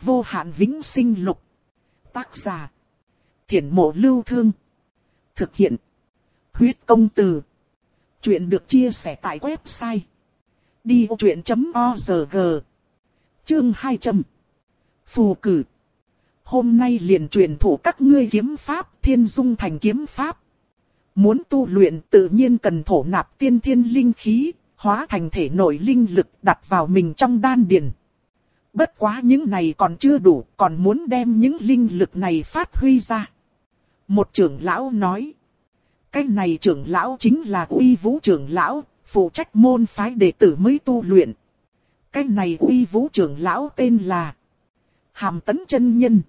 Vô hạn vĩnh sinh lục. Tác giả. Thiển mộ lưu thương. Thực hiện. Huyết công từ. Chuyện được chia sẻ tại website. Đi vô chuyện.org Chương 200 Phù cử Hôm nay liền truyền thủ các ngươi kiếm pháp, thiên dung thành kiếm pháp. Muốn tu luyện tự nhiên cần thổ nạp tiên thiên linh khí, hóa thành thể nội linh lực đặt vào mình trong đan điền. Bất quá những này còn chưa đủ, còn muốn đem những linh lực này phát huy ra. Một trưởng lão nói. Cái này trưởng lão chính là uy vũ trưởng lão, phụ trách môn phái đệ tử mới tu luyện. Cái này uy vũ trưởng lão tên là Hàm Tấn chân Nhân.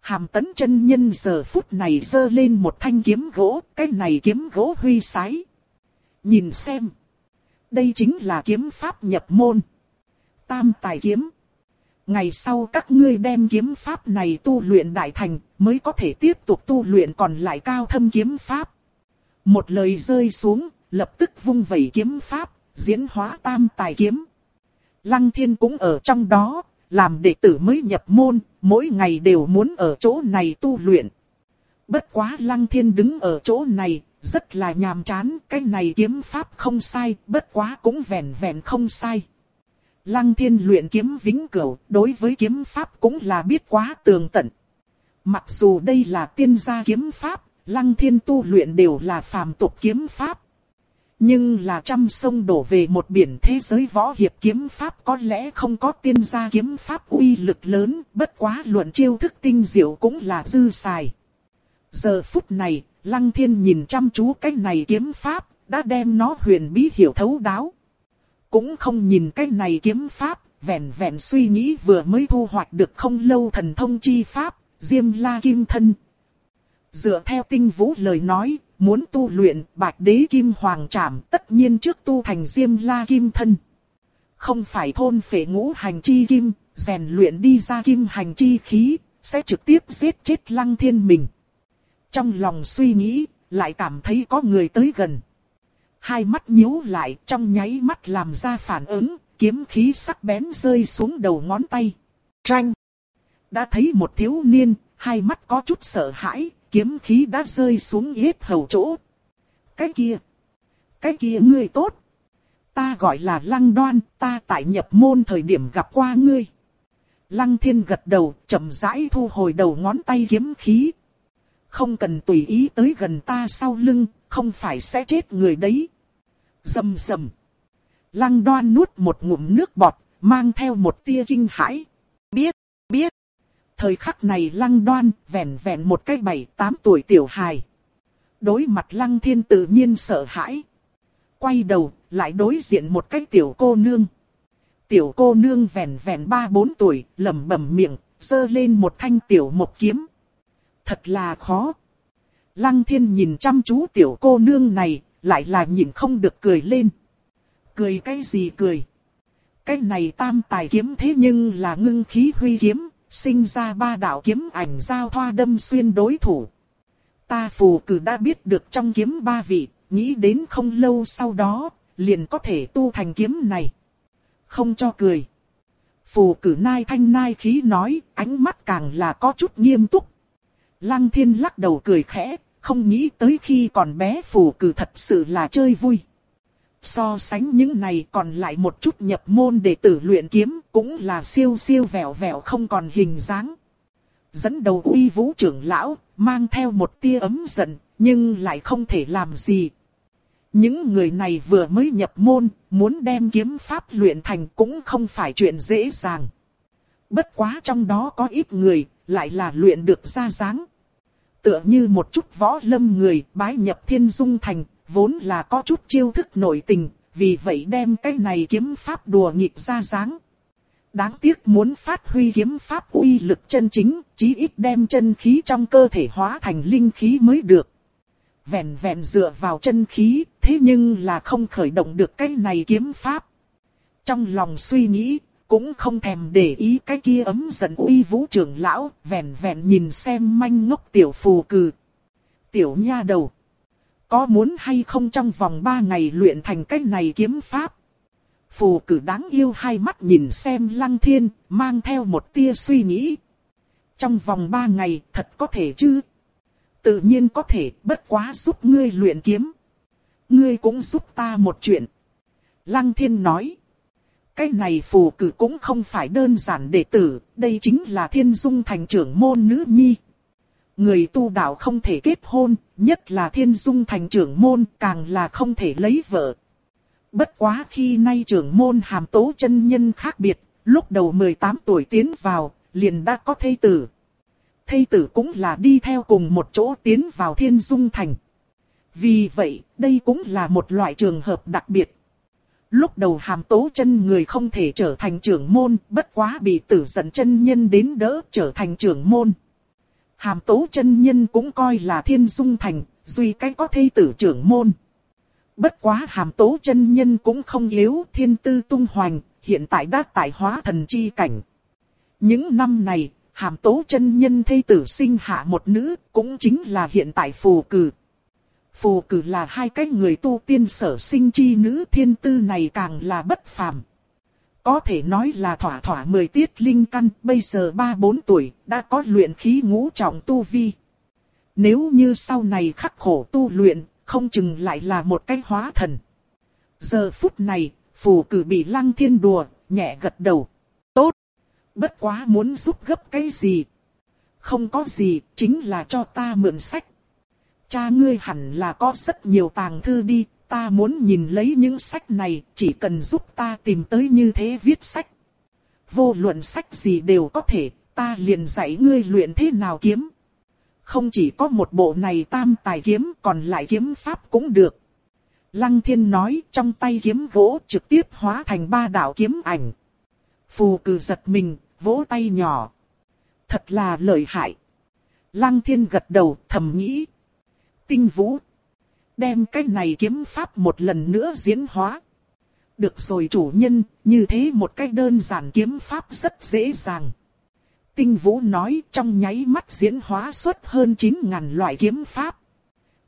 Hàm Tấn chân Nhân giờ phút này giơ lên một thanh kiếm gỗ, cái này kiếm gỗ huy sái. Nhìn xem. Đây chính là kiếm pháp nhập môn. Tam tài kiếm. Ngày sau các ngươi đem kiếm pháp này tu luyện đại thành, mới có thể tiếp tục tu luyện còn lại cao thâm kiếm pháp. Một lời rơi xuống, lập tức vung vẩy kiếm pháp, diễn hóa tam tài kiếm. Lăng thiên cũng ở trong đó, làm đệ tử mới nhập môn, mỗi ngày đều muốn ở chỗ này tu luyện. Bất quá lăng thiên đứng ở chỗ này, rất là nhàm chán, cái này kiếm pháp không sai, bất quá cũng vẹn vẹn không sai. Lăng thiên luyện kiếm vĩnh cửu, đối với kiếm pháp cũng là biết quá tường tận. Mặc dù đây là tiên gia kiếm pháp, lăng thiên tu luyện đều là phàm tục kiếm pháp. Nhưng là trăm sông đổ về một biển thế giới võ hiệp kiếm pháp có lẽ không có tiên gia kiếm pháp uy lực lớn, bất quá luận chiêu thức tinh diệu cũng là dư xài. Giờ phút này, Lăng Thiên nhìn chăm chú cái này kiếm pháp, đã đem nó huyền bí hiểu thấu đáo. Cũng không nhìn cái này kiếm pháp, vẹn vẹn suy nghĩ vừa mới thu hoạch được không lâu thần thông chi pháp, Diêm La Kim Thân. Dựa theo tinh vũ lời nói, muốn tu luyện bạch đế kim hoàng trảm tất nhiên trước tu thành Diêm La Kim Thân. Không phải thôn phệ ngũ hành chi kim, rèn luyện đi ra kim hành chi khí, sẽ trực tiếp giết chết lăng thiên mình. Trong lòng suy nghĩ, lại cảm thấy có người tới gần. Hai mắt nhíu lại trong nháy mắt làm ra phản ứng, kiếm khí sắc bén rơi xuống đầu ngón tay. Tranh! Đã thấy một thiếu niên, hai mắt có chút sợ hãi, kiếm khí đã rơi xuống yết hầu chỗ. Cái kia! Cái kia ngươi tốt! Ta gọi là lăng đoan, ta tại nhập môn thời điểm gặp qua ngươi. Lăng thiên gật đầu, chậm rãi thu hồi đầu ngón tay kiếm khí, không cần tùy ý tới gần ta sau lưng, không phải sẽ chết người đấy. Dầm dầm. Lăng đoan nuốt một ngụm nước bọt, mang theo một tia kinh hãi. Biết, biết. Thời khắc này lăng đoan, vẹn vẹn một cái bảy tám tuổi tiểu hài. Đối mặt lăng thiên tự nhiên sợ hãi. Quay đầu, lại đối diện một cái tiểu cô nương. Tiểu cô nương vẹn vẹn ba bốn tuổi, lẩm bẩm miệng, giơ lên một thanh tiểu một kiếm thật là khó. Lăng thiên nhìn chăm chú tiểu cô nương này, lại là nhịn không được cười lên. Cười cái gì cười? Cái này tam tài kiếm thế nhưng là ngưng khí huy kiếm, sinh ra ba đạo kiếm ảnh giao thoa đâm xuyên đối thủ. Ta phù cử đã biết được trong kiếm ba vị, nghĩ đến không lâu sau đó, liền có thể tu thành kiếm này. Không cho cười. Phù cử nai thanh nai khí nói, ánh mắt càng là có chút nghiêm túc. Lăng thiên lắc đầu cười khẽ, không nghĩ tới khi còn bé phù cử thật sự là chơi vui. So sánh những này còn lại một chút nhập môn để tử luyện kiếm cũng là siêu siêu vẹo vẹo không còn hình dáng. Dẫn đầu uy vũ trưởng lão, mang theo một tia ấm giận, nhưng lại không thể làm gì. Những người này vừa mới nhập môn, muốn đem kiếm pháp luyện thành cũng không phải chuyện dễ dàng. Bất quá trong đó có ít người, lại là luyện được ra dáng. Tựa như một chút võ lâm người bái nhập thiên dung thành, vốn là có chút chiêu thức nội tình, vì vậy đem cái này kiếm pháp đùa nghịch ra dáng. Đáng tiếc muốn phát huy kiếm pháp uy lực chân chính, chí ít đem chân khí trong cơ thể hóa thành linh khí mới được. Vẹn vẹn dựa vào chân khí, thế nhưng là không khởi động được cái này kiếm pháp. Trong lòng suy nghĩ, cũng không thèm để ý cái kia ấm giận uy vũ trưởng lão, vẹn vẹn nhìn xem manh ngốc tiểu phù cừ. Tiểu nha đầu. Có muốn hay không trong vòng ba ngày luyện thành cái này kiếm pháp? Phù cử đáng yêu hai mắt nhìn xem lăng thiên, mang theo một tia suy nghĩ. Trong vòng ba ngày, thật có thể chứ? Tự nhiên có thể, bất quá giúp ngươi luyện kiếm. Ngươi cũng giúp ta một chuyện. Lăng thiên nói. Cái này phù cử cũng không phải đơn giản đệ tử, đây chính là thiên dung thành trưởng môn nữ nhi. Người tu đạo không thể kết hôn, nhất là thiên dung thành trưởng môn càng là không thể lấy vợ. Bất quá khi nay trưởng môn hàm tố chân nhân khác biệt, lúc đầu 18 tuổi tiến vào, liền đã có thây tử. Thây tử cũng là đi theo cùng một chỗ tiến vào thiên dung thành. Vì vậy, đây cũng là một loại trường hợp đặc biệt. Lúc đầu hàm tố chân người không thể trở thành trưởng môn, bất quá bị tử giận chân nhân đến đỡ trở thành trưởng môn. Hàm tố chân nhân cũng coi là thiên dung thành, duy cách có thi tử trưởng môn. Bất quá hàm tố chân nhân cũng không yếu thiên tư tung hoành, hiện tại đã tại hóa thần chi cảnh. Những năm này, hàm tố chân nhân thi tử sinh hạ một nữ, cũng chính là hiện tại phù cử. Phù cử là hai cái người tu tiên sở sinh chi nữ thiên tư này càng là bất phàm. Có thể nói là thỏa thỏa mười tiết linh căn, bây giờ ba bốn tuổi, đã có luyện khí ngũ trọng tu vi. Nếu như sau này khắc khổ tu luyện, không chừng lại là một cái hóa thần. Giờ phút này, phù cử bị lăng thiên đùa, nhẹ gật đầu. Tốt! Bất quá muốn giúp gấp cái gì? Không có gì, chính là cho ta mượn sách. Cha ngươi hẳn là có rất nhiều tàng thư đi, ta muốn nhìn lấy những sách này, chỉ cần giúp ta tìm tới như thế viết sách. Vô luận sách gì đều có thể, ta liền dạy ngươi luyện thế nào kiếm. Không chỉ có một bộ này tam tài kiếm, còn lại kiếm pháp cũng được. Lăng thiên nói trong tay kiếm gỗ trực tiếp hóa thành ba đạo kiếm ảnh. Phù cử giật mình, vỗ tay nhỏ. Thật là lợi hại. Lăng thiên gật đầu thầm nghĩ. Tinh vũ. Đem cái này kiếm pháp một lần nữa diễn hóa. Được rồi chủ nhân, như thế một cách đơn giản kiếm pháp rất dễ dàng. Tinh Vũ nói trong nháy mắt diễn hóa xuất hơn 9.000 loại kiếm pháp.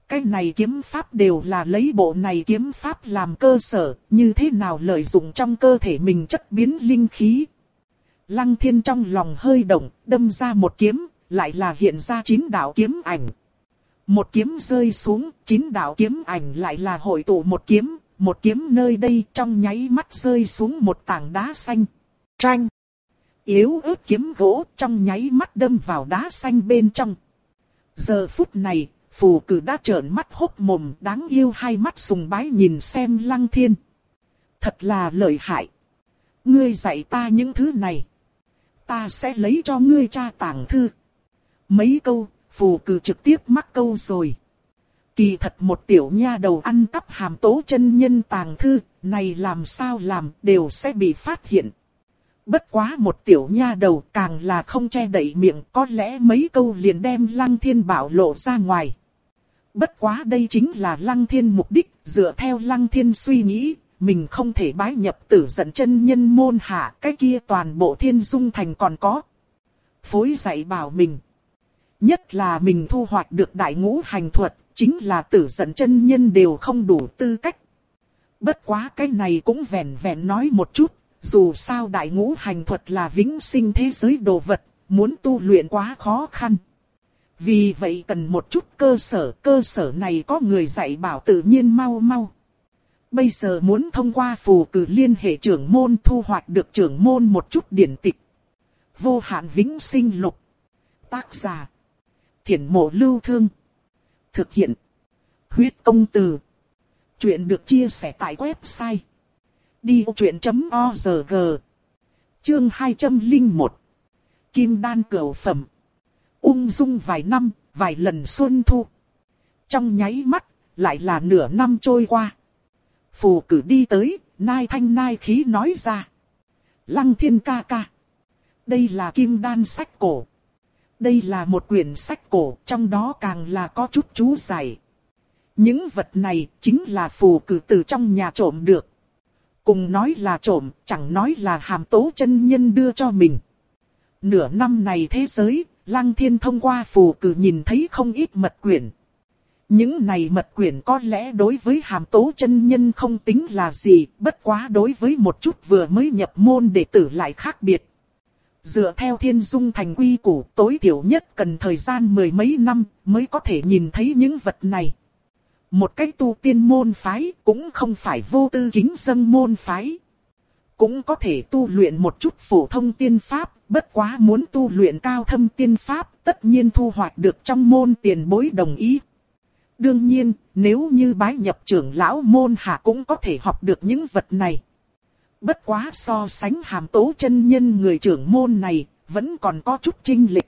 Cái này kiếm pháp đều là lấy bộ này kiếm pháp làm cơ sở, như thế nào lợi dụng trong cơ thể mình chất biến linh khí. Lăng thiên trong lòng hơi động, đâm ra một kiếm, lại là hiện ra chín đạo kiếm ảnh. Một kiếm rơi xuống, chín đạo kiếm ảnh lại là hội tụ một kiếm, một kiếm nơi đây trong nháy mắt rơi xuống một tảng đá xanh. Tranh! Yếu ớt kiếm gỗ trong nháy mắt đâm vào đá xanh bên trong. Giờ phút này, phù cử đã trợn mắt hốc mồm đáng yêu hai mắt sùng bái nhìn xem lăng thiên. Thật là lợi hại. Ngươi dạy ta những thứ này. Ta sẽ lấy cho ngươi cha tàng thư. Mấy câu, phù cử trực tiếp mắc câu rồi. Kỳ thật một tiểu nha đầu ăn cắp hàm tố chân nhân tàng thư, này làm sao làm đều sẽ bị phát hiện. Bất quá một tiểu nha đầu càng là không che đậy miệng có lẽ mấy câu liền đem lăng thiên bảo lộ ra ngoài. Bất quá đây chính là lăng thiên mục đích, dựa theo lăng thiên suy nghĩ, mình không thể bái nhập tử dẫn chân nhân môn hạ, cái kia toàn bộ thiên dung thành còn có. Phối dạy bảo mình. Nhất là mình thu hoạch được đại ngũ hành thuật, chính là tử dẫn chân nhân đều không đủ tư cách. Bất quá cái này cũng vẹn vẹn nói một chút, dù sao đại ngũ hành thuật là vĩnh sinh thế giới đồ vật, muốn tu luyện quá khó khăn. Vì vậy cần một chút cơ sở, cơ sở này có người dạy bảo tự nhiên mau mau. Bây giờ muốn thông qua phù cử liên hệ trưởng môn thu hoạch được trưởng môn một chút điển tịch. Vô hạn vĩnh sinh lục. Tác giả. Thiển mộ lưu thương. Thực hiện. Huyết công từ. Chuyện được chia sẻ tại website Đi truyện.org Chương 201 Kim đan cửu phẩm Ung dung vài năm, vài lần xuân thu. Trong nháy mắt, lại là nửa năm trôi qua. Phù cử đi tới, nai thanh nai khí nói ra. Lăng thiên ca ca. Đây là kim đan sách cổ. Đây là một quyển sách cổ, trong đó càng là có chút chú giải. Những vật này chính là phù cử từ trong nhà trộm được. Cùng nói là trộm, chẳng nói là hàm tố chân nhân đưa cho mình. Nửa năm này thế giới, Lăng Thiên thông qua phù cử nhìn thấy không ít mật quyển. Những này mật quyển có lẽ đối với hàm tố chân nhân không tính là gì, bất quá đối với một chút vừa mới nhập môn đệ tử lại khác biệt. Dựa theo thiên dung thành quy củ tối thiểu nhất cần thời gian mười mấy năm mới có thể nhìn thấy những vật này. Một cách tu tiên môn phái cũng không phải vô tư kính dân môn phái. Cũng có thể tu luyện một chút phổ thông tiên pháp, bất quá muốn tu luyện cao thâm tiên pháp tất nhiên thu hoạch được trong môn tiền bối đồng ý. Đương nhiên, nếu như bái nhập trưởng lão môn hạ cũng có thể học được những vật này. Bất quá so sánh hàm tố chân nhân người trưởng môn này, vẫn còn có chút trinh lịch.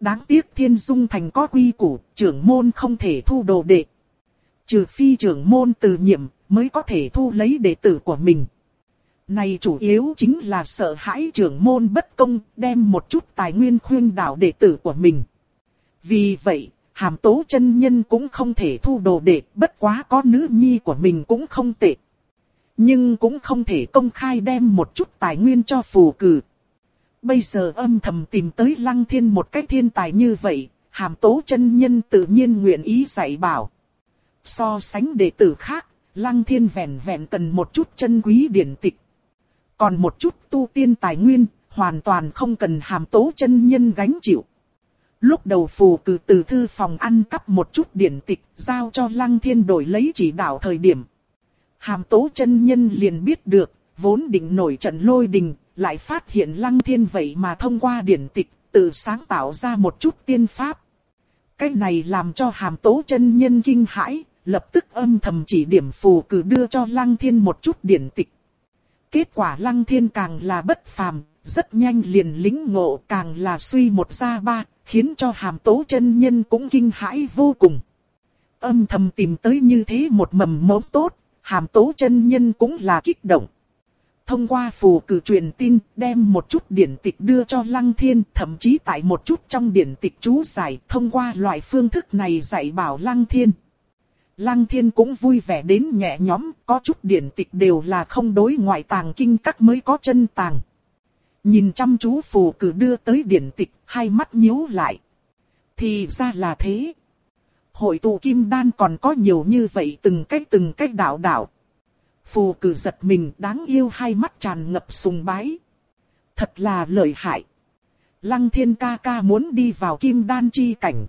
Đáng tiếc thiên dung thành có quy củ, trưởng môn không thể thu đồ đệ. Trừ phi trưởng môn từ nhiệm, mới có thể thu lấy đệ tử của mình. Này chủ yếu chính là sợ hãi trưởng môn bất công, đem một chút tài nguyên khuyên đảo đệ tử của mình. Vì vậy, hàm tố chân nhân cũng không thể thu đồ đệ, bất quá có nữ nhi của mình cũng không tệ. Nhưng cũng không thể công khai đem một chút tài nguyên cho phù cử. Bây giờ âm thầm tìm tới lăng thiên một cách thiên tài như vậy, hàm tố chân nhân tự nhiên nguyện ý dạy bảo. So sánh đệ tử khác, lăng thiên vẹn vẹn cần một chút chân quý điển tịch. Còn một chút tu tiên tài nguyên, hoàn toàn không cần hàm tố chân nhân gánh chịu. Lúc đầu phù cử từ thư phòng ăn cắp một chút điển tịch, giao cho lăng thiên đổi lấy chỉ đạo thời điểm. Hàm tố chân nhân liền biết được, vốn định nổi trận lôi đình, lại phát hiện lăng thiên vậy mà thông qua điển tịch, tự sáng tạo ra một chút tiên pháp. Cái này làm cho hàm tố chân nhân kinh hãi, lập tức âm thầm chỉ điểm phù cử đưa cho lăng thiên một chút điển tịch. Kết quả lăng thiên càng là bất phàm, rất nhanh liền lính ngộ càng là suy một ra ba, khiến cho hàm tố chân nhân cũng kinh hãi vô cùng. Âm thầm tìm tới như thế một mầm mống tốt, hàm tố chân nhân cũng là kích động. Thông qua phù cử truyền tin, đem một chút điển tịch đưa cho Lăng Thiên, thậm chí tại một chút trong điển tịch chú giải, thông qua loại phương thức này dạy bảo Lăng Thiên. Lăng Thiên cũng vui vẻ đến nhẹ nhõm, có chút điển tịch đều là không đối ngoại tàng kinh các mới có chân tàng. Nhìn chăm chú phù cử đưa tới điển tịch, hai mắt nhíu lại. Thì ra là thế. Hội tụ kim đan còn có nhiều như vậy từng cách từng cách đạo đạo. Phù cử giật mình đáng yêu hai mắt tràn ngập sùng bái. Thật là lợi hại. Lăng thiên ca ca muốn đi vào kim đan chi cảnh.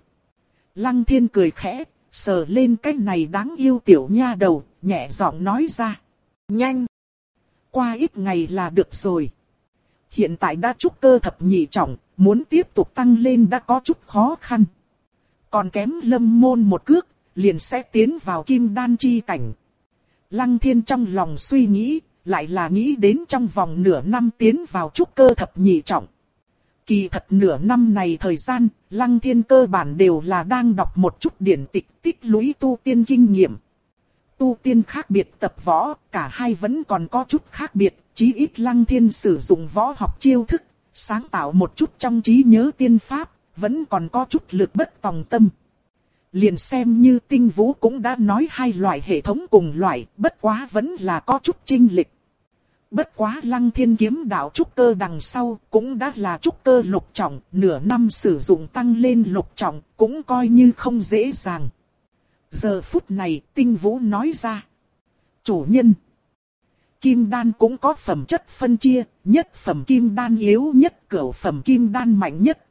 Lăng thiên cười khẽ, sờ lên cái này đáng yêu tiểu nha đầu, nhẹ giọng nói ra. Nhanh! Qua ít ngày là được rồi. Hiện tại đã trúc cơ thập nhị trọng, muốn tiếp tục tăng lên đã có chút khó khăn. Còn kém lâm môn một cước, liền sẽ tiến vào kim đan chi cảnh. Lăng thiên trong lòng suy nghĩ, lại là nghĩ đến trong vòng nửa năm tiến vào trúc cơ thập nhị trọng. Kỳ thật nửa năm này thời gian, lăng thiên cơ bản đều là đang đọc một chút điển tịch tích lũy tu tiên kinh nghiệm. Tu tiên khác biệt tập võ, cả hai vẫn còn có chút khác biệt, chí ít lăng thiên sử dụng võ học chiêu thức, sáng tạo một chút trong trí nhớ tiên pháp, vẫn còn có chút lực bất tòng tâm. Liền xem như tinh vũ cũng đã nói hai loại hệ thống cùng loại, bất quá vẫn là có chút trinh lịch. Bất quá lăng thiên kiếm đạo trúc cơ đằng sau cũng đã là trúc cơ lục trọng, nửa năm sử dụng tăng lên lục trọng cũng coi như không dễ dàng. Giờ phút này tinh vũ nói ra. Chủ nhân. Kim đan cũng có phẩm chất phân chia, nhất phẩm kim đan yếu nhất, cửu phẩm kim đan mạnh nhất.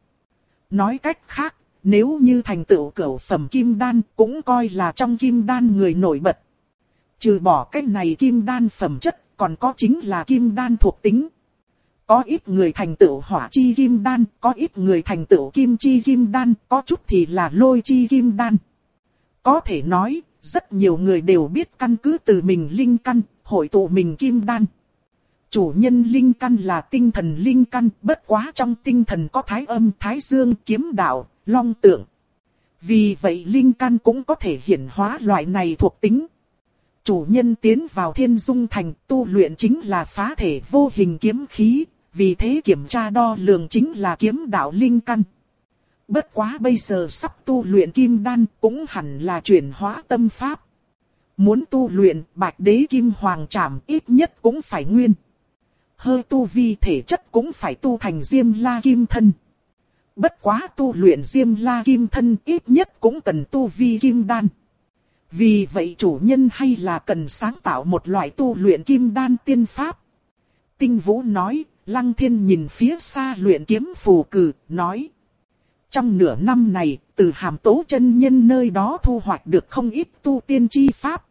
Nói cách khác, nếu như thành tựu cửu phẩm kim đan cũng coi là trong kim đan người nổi bật. Trừ bỏ cách này kim đan phẩm chất còn có chính là kim đan thuộc tính. Có ít người thành tựu hỏa chi kim đan, có ít người thành tựu kim chi kim đan, có chút thì là lôi chi kim đan. Có thể nói, rất nhiều người đều biết căn cứ từ mình linh căn, hội tụ mình kim đan. Chủ nhân linh căn là tinh thần linh căn, bất quá trong tinh thần có thái âm, thái dương, kiếm đạo, long tượng. Vì vậy linh căn cũng có thể hiển hóa loại này thuộc tính. Chủ nhân tiến vào thiên dung thành tu luyện chính là phá thể vô hình kiếm khí, vì thế kiểm tra đo lường chính là kiếm đạo linh căn. Bất quá bây giờ sắp tu luyện kim đan cũng hẳn là chuyển hóa tâm pháp. Muốn tu luyện bạch đế kim hoàng trảm ít nhất cũng phải nguyên. Hơi tu vi thể chất cũng phải tu thành diêm la kim thân. Bất quá tu luyện diêm la kim thân ít nhất cũng cần tu vi kim đan. Vì vậy chủ nhân hay là cần sáng tạo một loại tu luyện kim đan tiên pháp. Tinh Vũ nói, Lăng Thiên nhìn phía xa luyện kiếm phù cử, nói. Trong nửa năm này, từ hàm tố chân nhân nơi đó thu hoạch được không ít tu tiên chi pháp.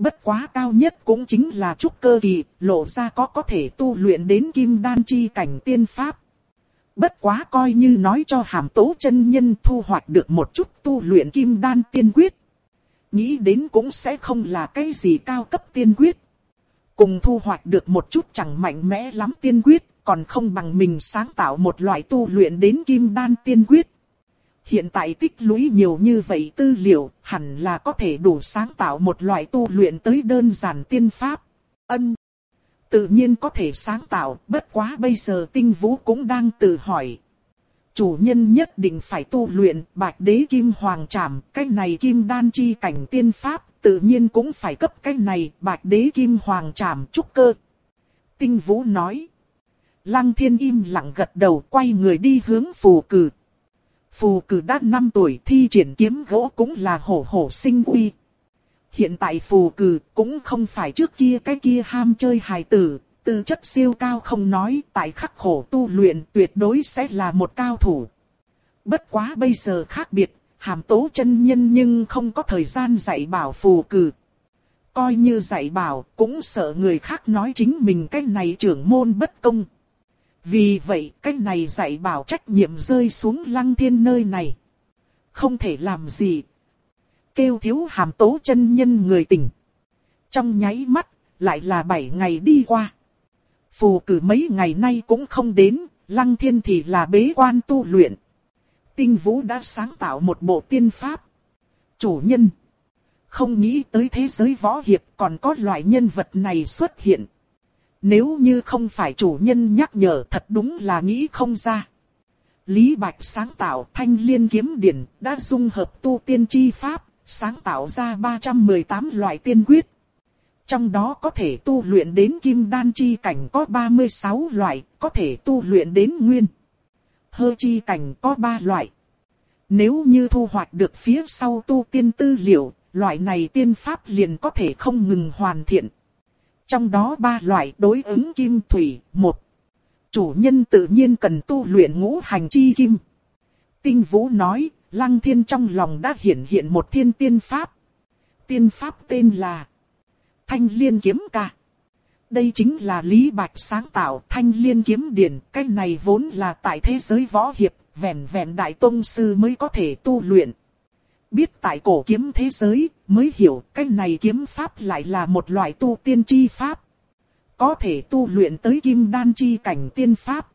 Bất quá cao nhất cũng chính là trúc cơ kỳ, lộ ra có có thể tu luyện đến kim đan chi cảnh tiên pháp. Bất quá coi như nói cho hàm tố chân nhân thu hoạch được một chút tu luyện kim đan tiên quyết. Nghĩ đến cũng sẽ không là cái gì cao cấp tiên quyết. Cùng thu hoạch được một chút chẳng mạnh mẽ lắm tiên quyết, còn không bằng mình sáng tạo một loại tu luyện đến kim đan tiên quyết. Hiện tại tích lũy nhiều như vậy tư liệu, hẳn là có thể đủ sáng tạo một loại tu luyện tới đơn giản tiên pháp. Ân. Tự nhiên có thể sáng tạo, bất quá bây giờ tinh vũ cũng đang tự hỏi. Chủ nhân nhất định phải tu luyện bạch đế kim hoàng trảm, cái này kim đan chi cảnh tiên pháp, tự nhiên cũng phải cấp cái này bạch đế kim hoàng trảm trúc cơ. Tinh vũ nói. Lăng thiên im lặng gật đầu quay người đi hướng phù cử. Phù cử đã 5 tuổi thi triển kiếm gỗ cũng là hổ hổ sinh uy. Hiện tại phù cử cũng không phải trước kia cái kia ham chơi hài tử, tư chất siêu cao không nói, tại khắc khổ tu luyện tuyệt đối sẽ là một cao thủ. Bất quá bây giờ khác biệt, hàm tố chân nhân nhưng không có thời gian dạy bảo phù cử. Coi như dạy bảo, cũng sợ người khác nói chính mình cái này trưởng môn bất công. Vì vậy, cách này dạy bảo trách nhiệm rơi xuống lăng thiên nơi này. Không thể làm gì. Kêu thiếu hàm tố chân nhân người tỉnh. Trong nháy mắt, lại là bảy ngày đi qua. Phù cử mấy ngày nay cũng không đến, lăng thiên thì là bế quan tu luyện. Tinh vũ đã sáng tạo một bộ tiên pháp. Chủ nhân. Không nghĩ tới thế giới võ hiệp còn có loại nhân vật này xuất hiện. Nếu như không phải chủ nhân nhắc nhở thật đúng là nghĩ không ra. Lý Bạch sáng tạo thanh liên kiếm điển đã dung hợp tu tiên chi pháp, sáng tạo ra 318 loại tiên quyết. Trong đó có thể tu luyện đến kim đan chi cảnh có 36 loại, có thể tu luyện đến nguyên. Hơ chi cảnh có 3 loại. Nếu như thu hoạch được phía sau tu tiên tư liệu, loại này tiên pháp liền có thể không ngừng hoàn thiện. Trong đó ba loại đối ứng kim thủy, một. Chủ nhân tự nhiên cần tu luyện ngũ hành chi kim. Tinh Vũ nói, Lăng Thiên trong lòng đã hiển hiện một thiên tiên pháp. Tiên pháp tên là Thanh Liên Kiếm Ca. Đây chính là Lý Bạch sáng tạo Thanh Liên Kiếm Điển. Cái này vốn là tại thế giới võ hiệp, vẹn vẹn Đại Tông Sư mới có thể tu luyện. Biết tại cổ kiếm thế giới, mới hiểu cái này kiếm pháp lại là một loại tu tiên chi pháp. Có thể tu luyện tới kim đan chi cảnh tiên pháp.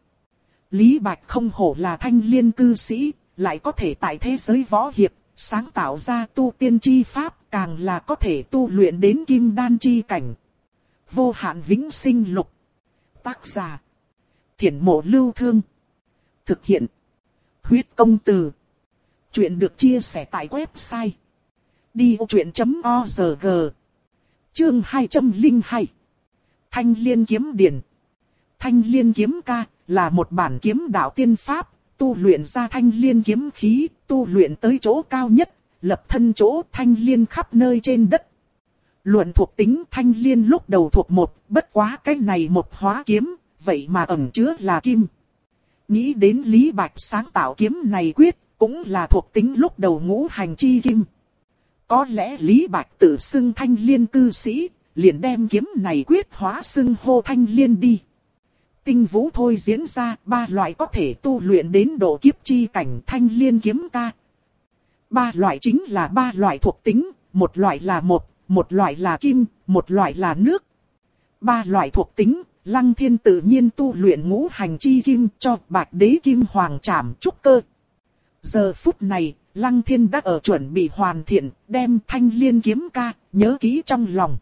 Lý Bạch không hổ là thanh liên cư sĩ, lại có thể tại thế giới võ hiệp, sáng tạo ra tu tiên chi pháp, càng là có thể tu luyện đến kim đan chi cảnh. Vô hạn vĩnh sinh lục. Tác giả. Thiển mộ lưu thương. Thực hiện. Huyết công từ. Chuyện được chia sẻ tại website. diochuyen.org. Chương 202 Thanh Liên Kiếm Điển Thanh Liên Kiếm Ca là một bản kiếm đạo tiên pháp, tu luyện ra thanh liên kiếm khí, tu luyện tới chỗ cao nhất, lập thân chỗ thanh liên khắp nơi trên đất. Luận thuộc tính thanh liên lúc đầu thuộc một, bất quá cái này một hóa kiếm, vậy mà ẩn chứa là kim. Nghĩ đến Lý Bạch sáng tạo kiếm này quyết, cũng là thuộc tính lúc đầu ngũ hành chi kim. Có lẽ Lý Bạch tự xưng thanh liên cư sĩ, liền đem kiếm này quyết hóa xưng hô thanh liên đi. Tinh vũ thôi diễn ra ba loại có thể tu luyện đến độ kiếp chi cảnh thanh liên kiếm ca. Ba loại chính là ba loại thuộc tính, một loại là một, một loại là kim, một loại là nước. Ba loại thuộc tính, lăng thiên tự nhiên tu luyện ngũ hành chi kim cho bạch đế kim hoàng trảm trúc cơ. Giờ phút này, Lăng Thiên đã ở chuẩn bị hoàn thiện, đem thanh liên kiếm ca, nhớ kỹ trong lòng.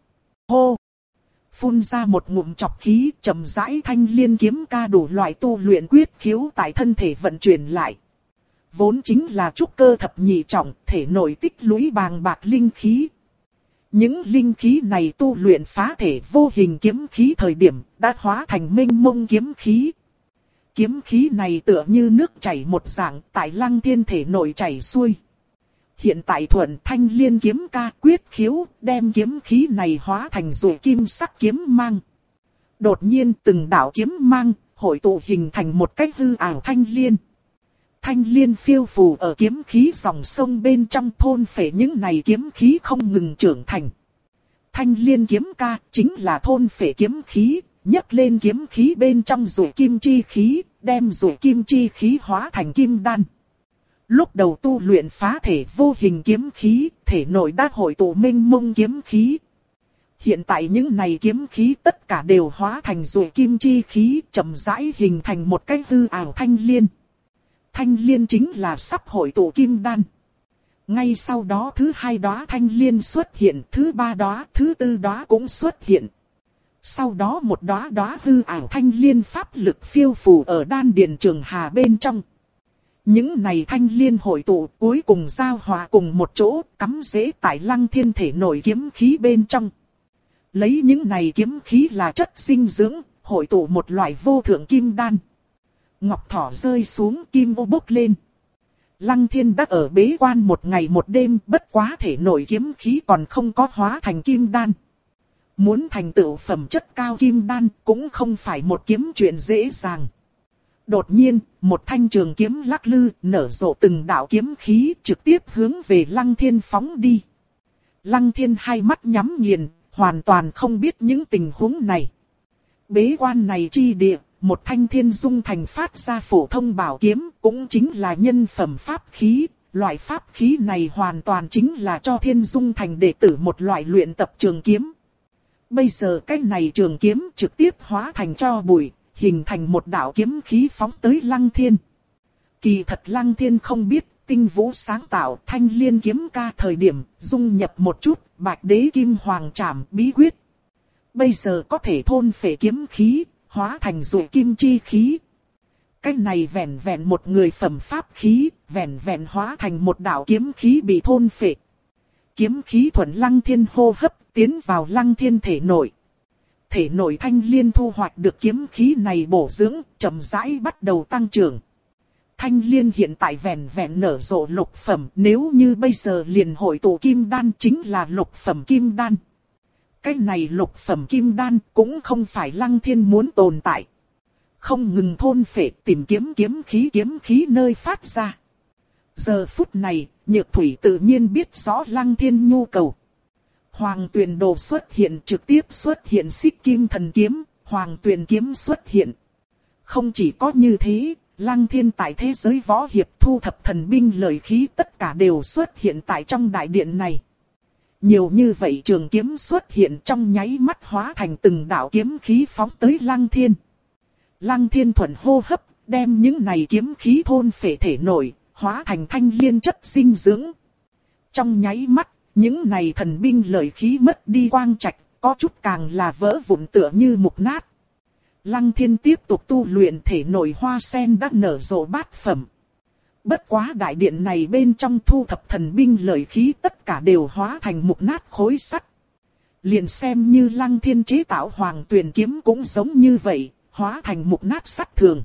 Hô! Phun ra một ngụm chọc khí, chậm rãi thanh liên kiếm ca đủ loại tu luyện quyết khiếu tại thân thể vận chuyển lại. Vốn chính là trúc cơ thập nhị trọng, thể nội tích lũy bàng bạc linh khí. Những linh khí này tu luyện phá thể vô hình kiếm khí thời điểm, đã hóa thành minh mông kiếm khí kiếm khí này tựa như nước chảy một dạng tại lăng thiên thể nội chảy xuôi. Hiện tại thuận thanh liên kiếm ca quyết khiếu, đem kiếm khí này hóa thành rùi kim sắc kiếm mang. Đột nhiên từng đạo kiếm mang, hội tụ hình thành một cách hư ảo thanh liên. Thanh liên phiêu phù ở kiếm khí dòng sông bên trong thôn phệ những này kiếm khí không ngừng trưởng thành. Thanh liên kiếm ca chính là thôn phệ kiếm khí, nhấc lên kiếm khí bên trong rủi kim chi khí, đem rủi kim chi khí hóa thành kim đan. Lúc đầu tu luyện phá thể vô hình kiếm khí, thể nội đã hội tụ minh mông kiếm khí. Hiện tại những này kiếm khí tất cả đều hóa thành rủi kim chi khí, chậm rãi hình thành một cái hư ảo thanh liên. Thanh liên chính là sắp hội tụ kim đan. Ngay sau đó thứ hai đóa thanh liên xuất hiện, thứ ba đóa, thứ tư đóa cũng xuất hiện. Sau đó một đóa đóa hư ảo thanh liên pháp lực phiêu phù ở đan điền trường hà bên trong. Những này thanh liên hội tụ cuối cùng giao hòa cùng một chỗ cắm rễ tại lăng thiên thể nổi kiếm khí bên trong. Lấy những này kiếm khí là chất sinh dưỡng, hội tụ một loại vô thượng kim đan. Ngọc thỏ rơi xuống kim ô bốc lên. Lăng thiên đã ở bế quan một ngày một đêm bất quá thể nổi kiếm khí còn không có hóa thành kim đan. Muốn thành tựu phẩm chất cao kim đan cũng không phải một kiếm chuyện dễ dàng. Đột nhiên, một thanh trường kiếm lắc lư, nở rộ từng đạo kiếm khí trực tiếp hướng về lăng thiên phóng đi. Lăng thiên hai mắt nhắm nghiền, hoàn toàn không biết những tình huống này. Bế quan này chi địa, một thanh thiên dung thành phát ra phổ thông bảo kiếm, cũng chính là nhân phẩm pháp khí. Loại pháp khí này hoàn toàn chính là cho thiên dung thành đệ tử một loại luyện tập trường kiếm. Bây giờ cái này trường kiếm trực tiếp hóa thành cho bụi, hình thành một đạo kiếm khí phóng tới lăng thiên. Kỳ thật lăng thiên không biết, tinh vũ sáng tạo thanh liên kiếm ca thời điểm, dung nhập một chút, bạch đế kim hoàng trảm bí quyết. Bây giờ có thể thôn phệ kiếm khí, hóa thành rụi kim chi khí. Cái này vẹn vẹn một người phẩm pháp khí, vẹn vẹn hóa thành một đạo kiếm khí bị thôn phệ. Kiếm khí thuận lăng thiên hô hấp, tiến vào lăng thiên thể nội. Thể nội thanh liên thu hoạch được kiếm khí này bổ dưỡng, chậm rãi bắt đầu tăng trưởng. Thanh liên hiện tại vẹn vẹn nở rộ lục phẩm, nếu như bây giờ liền hội tụ kim đan chính là lục phẩm kim đan. Cái này lục phẩm kim đan cũng không phải lăng thiên muốn tồn tại. Không ngừng thôn phệ tìm kiếm kiếm khí kiếm khí nơi phát ra. Giờ phút này, nhược thủy tự nhiên biết rõ lăng thiên nhu cầu. Hoàng tuyền đồ xuất hiện trực tiếp xuất hiện xích kim thần kiếm, hoàng tuyền kiếm xuất hiện. Không chỉ có như thế, lăng thiên tại thế giới võ hiệp thu thập thần binh lợi khí tất cả đều xuất hiện tại trong đại điện này. Nhiều như vậy trường kiếm xuất hiện trong nháy mắt hóa thành từng đạo kiếm khí phóng tới lăng thiên. Lăng thiên thuận hô hấp, đem những này kiếm khí thôn phệ thể nổi, hóa thành thanh liên chất sinh dưỡng. Trong nháy mắt, những này thần binh lợi khí mất đi quang trạch, có chút càng là vỡ vụn tựa như mục nát. Lăng thiên tiếp tục tu luyện thể nội hoa sen đã nở rộ bát phẩm. Bất quá đại điện này bên trong thu thập thần binh lợi khí tất cả đều hóa thành mục nát khối sắt. Liền xem như lăng thiên chế tạo hoàng tuyển kiếm cũng giống như vậy, hóa thành mục nát sắt thường.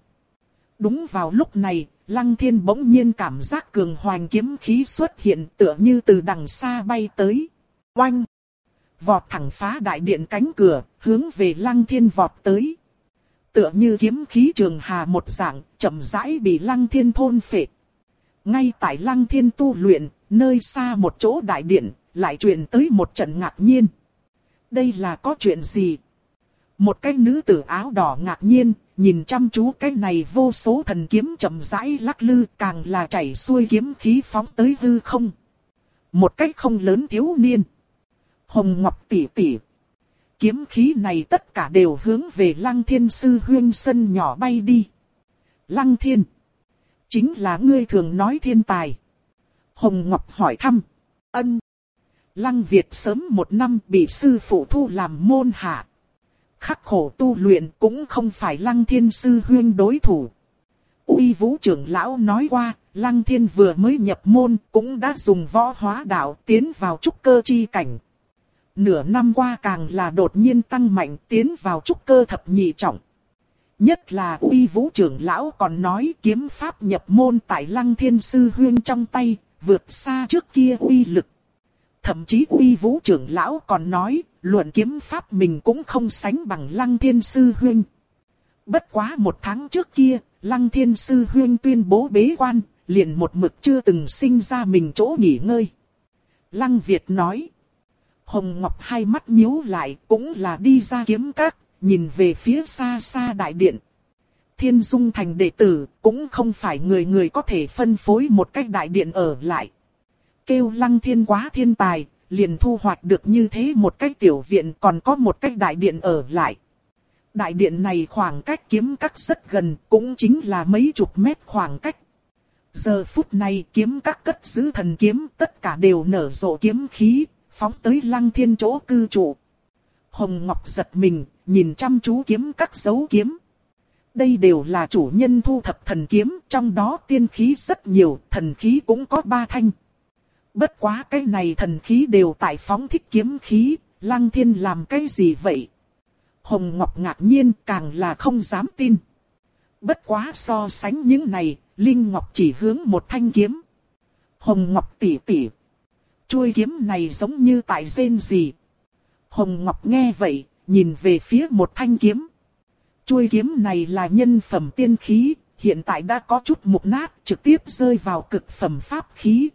Đúng vào lúc này, lăng thiên bỗng nhiên cảm giác cường hoành kiếm khí xuất hiện tựa như từ đằng xa bay tới. Oanh! Vọt thẳng phá đại điện cánh cửa, hướng về lăng thiên vọt tới. Tựa như kiếm khí trường hà một dạng, chậm rãi bị lăng thiên thôn phệ. Ngay tại lăng thiên tu luyện, nơi xa một chỗ đại điện, lại truyền tới một trận ngạc nhiên. Đây là có chuyện gì? Một cái nữ tử áo đỏ ngạc nhiên, nhìn chăm chú cái này vô số thần kiếm chậm rãi lắc lư, càng là chảy xuôi kiếm khí phóng tới hư không. Một cách không lớn thiếu niên. Hồng Ngọc tỷ tỷ. Kiếm khí này tất cả đều hướng về Lăng Thiên Sư Huyên Sân nhỏ bay đi. Lăng Thiên. Chính là ngươi thường nói thiên tài. Hồng Ngọc hỏi thăm. Ân. Lăng Việt sớm một năm bị sư phụ thu làm môn hạ. Khắc khổ tu luyện cũng không phải Lăng Thiên Sư Huyên đối thủ. uy vũ trưởng lão nói qua, Lăng Thiên vừa mới nhập môn cũng đã dùng võ hóa đạo tiến vào trúc cơ chi cảnh. Nửa năm qua càng là đột nhiên tăng mạnh tiến vào trúc cơ thập nhị trọng. Nhất là uy vũ trưởng lão còn nói kiếm pháp nhập môn tại lăng thiên sư huyên trong tay, vượt xa trước kia uy lực. Thậm chí uy vũ trưởng lão còn nói, luận kiếm pháp mình cũng không sánh bằng lăng thiên sư huyên. Bất quá một tháng trước kia, lăng thiên sư huyên tuyên bố bế quan, liền một mực chưa từng sinh ra mình chỗ nghỉ ngơi. Lăng Việt nói. Hồng Ngọc hai mắt nhíu lại cũng là đi ra kiếm các, nhìn về phía xa xa đại điện. Thiên Dung thành đệ tử, cũng không phải người người có thể phân phối một cách đại điện ở lại. Kêu lăng thiên quá thiên tài, liền thu hoạch được như thế một cách tiểu viện còn có một cách đại điện ở lại. Đại điện này khoảng cách kiếm các rất gần, cũng chính là mấy chục mét khoảng cách. Giờ phút này kiếm các cất giữ thần kiếm tất cả đều nở rộ kiếm khí, phóng tới lăng thiên chỗ cư trụ. Hồng Ngọc giật mình, nhìn chăm chú kiếm các dấu kiếm. Đây đều là chủ nhân thu thập thần kiếm, trong đó tiên khí rất nhiều, thần khí cũng có ba thanh. Bất quá cái này thần khí đều tại phóng thích kiếm khí, lăng thiên làm cái gì vậy? Hồng Ngọc ngạc nhiên càng là không dám tin. Bất quá so sánh những này, Linh Ngọc chỉ hướng một thanh kiếm. Hồng Ngọc tỉ tỉ. Chuôi kiếm này giống như tại rên gì. Hồng Ngọc nghe vậy, nhìn về phía một thanh kiếm. Chuôi kiếm này là nhân phẩm tiên khí, hiện tại đã có chút mục nát, trực tiếp rơi vào cực phẩm pháp khí.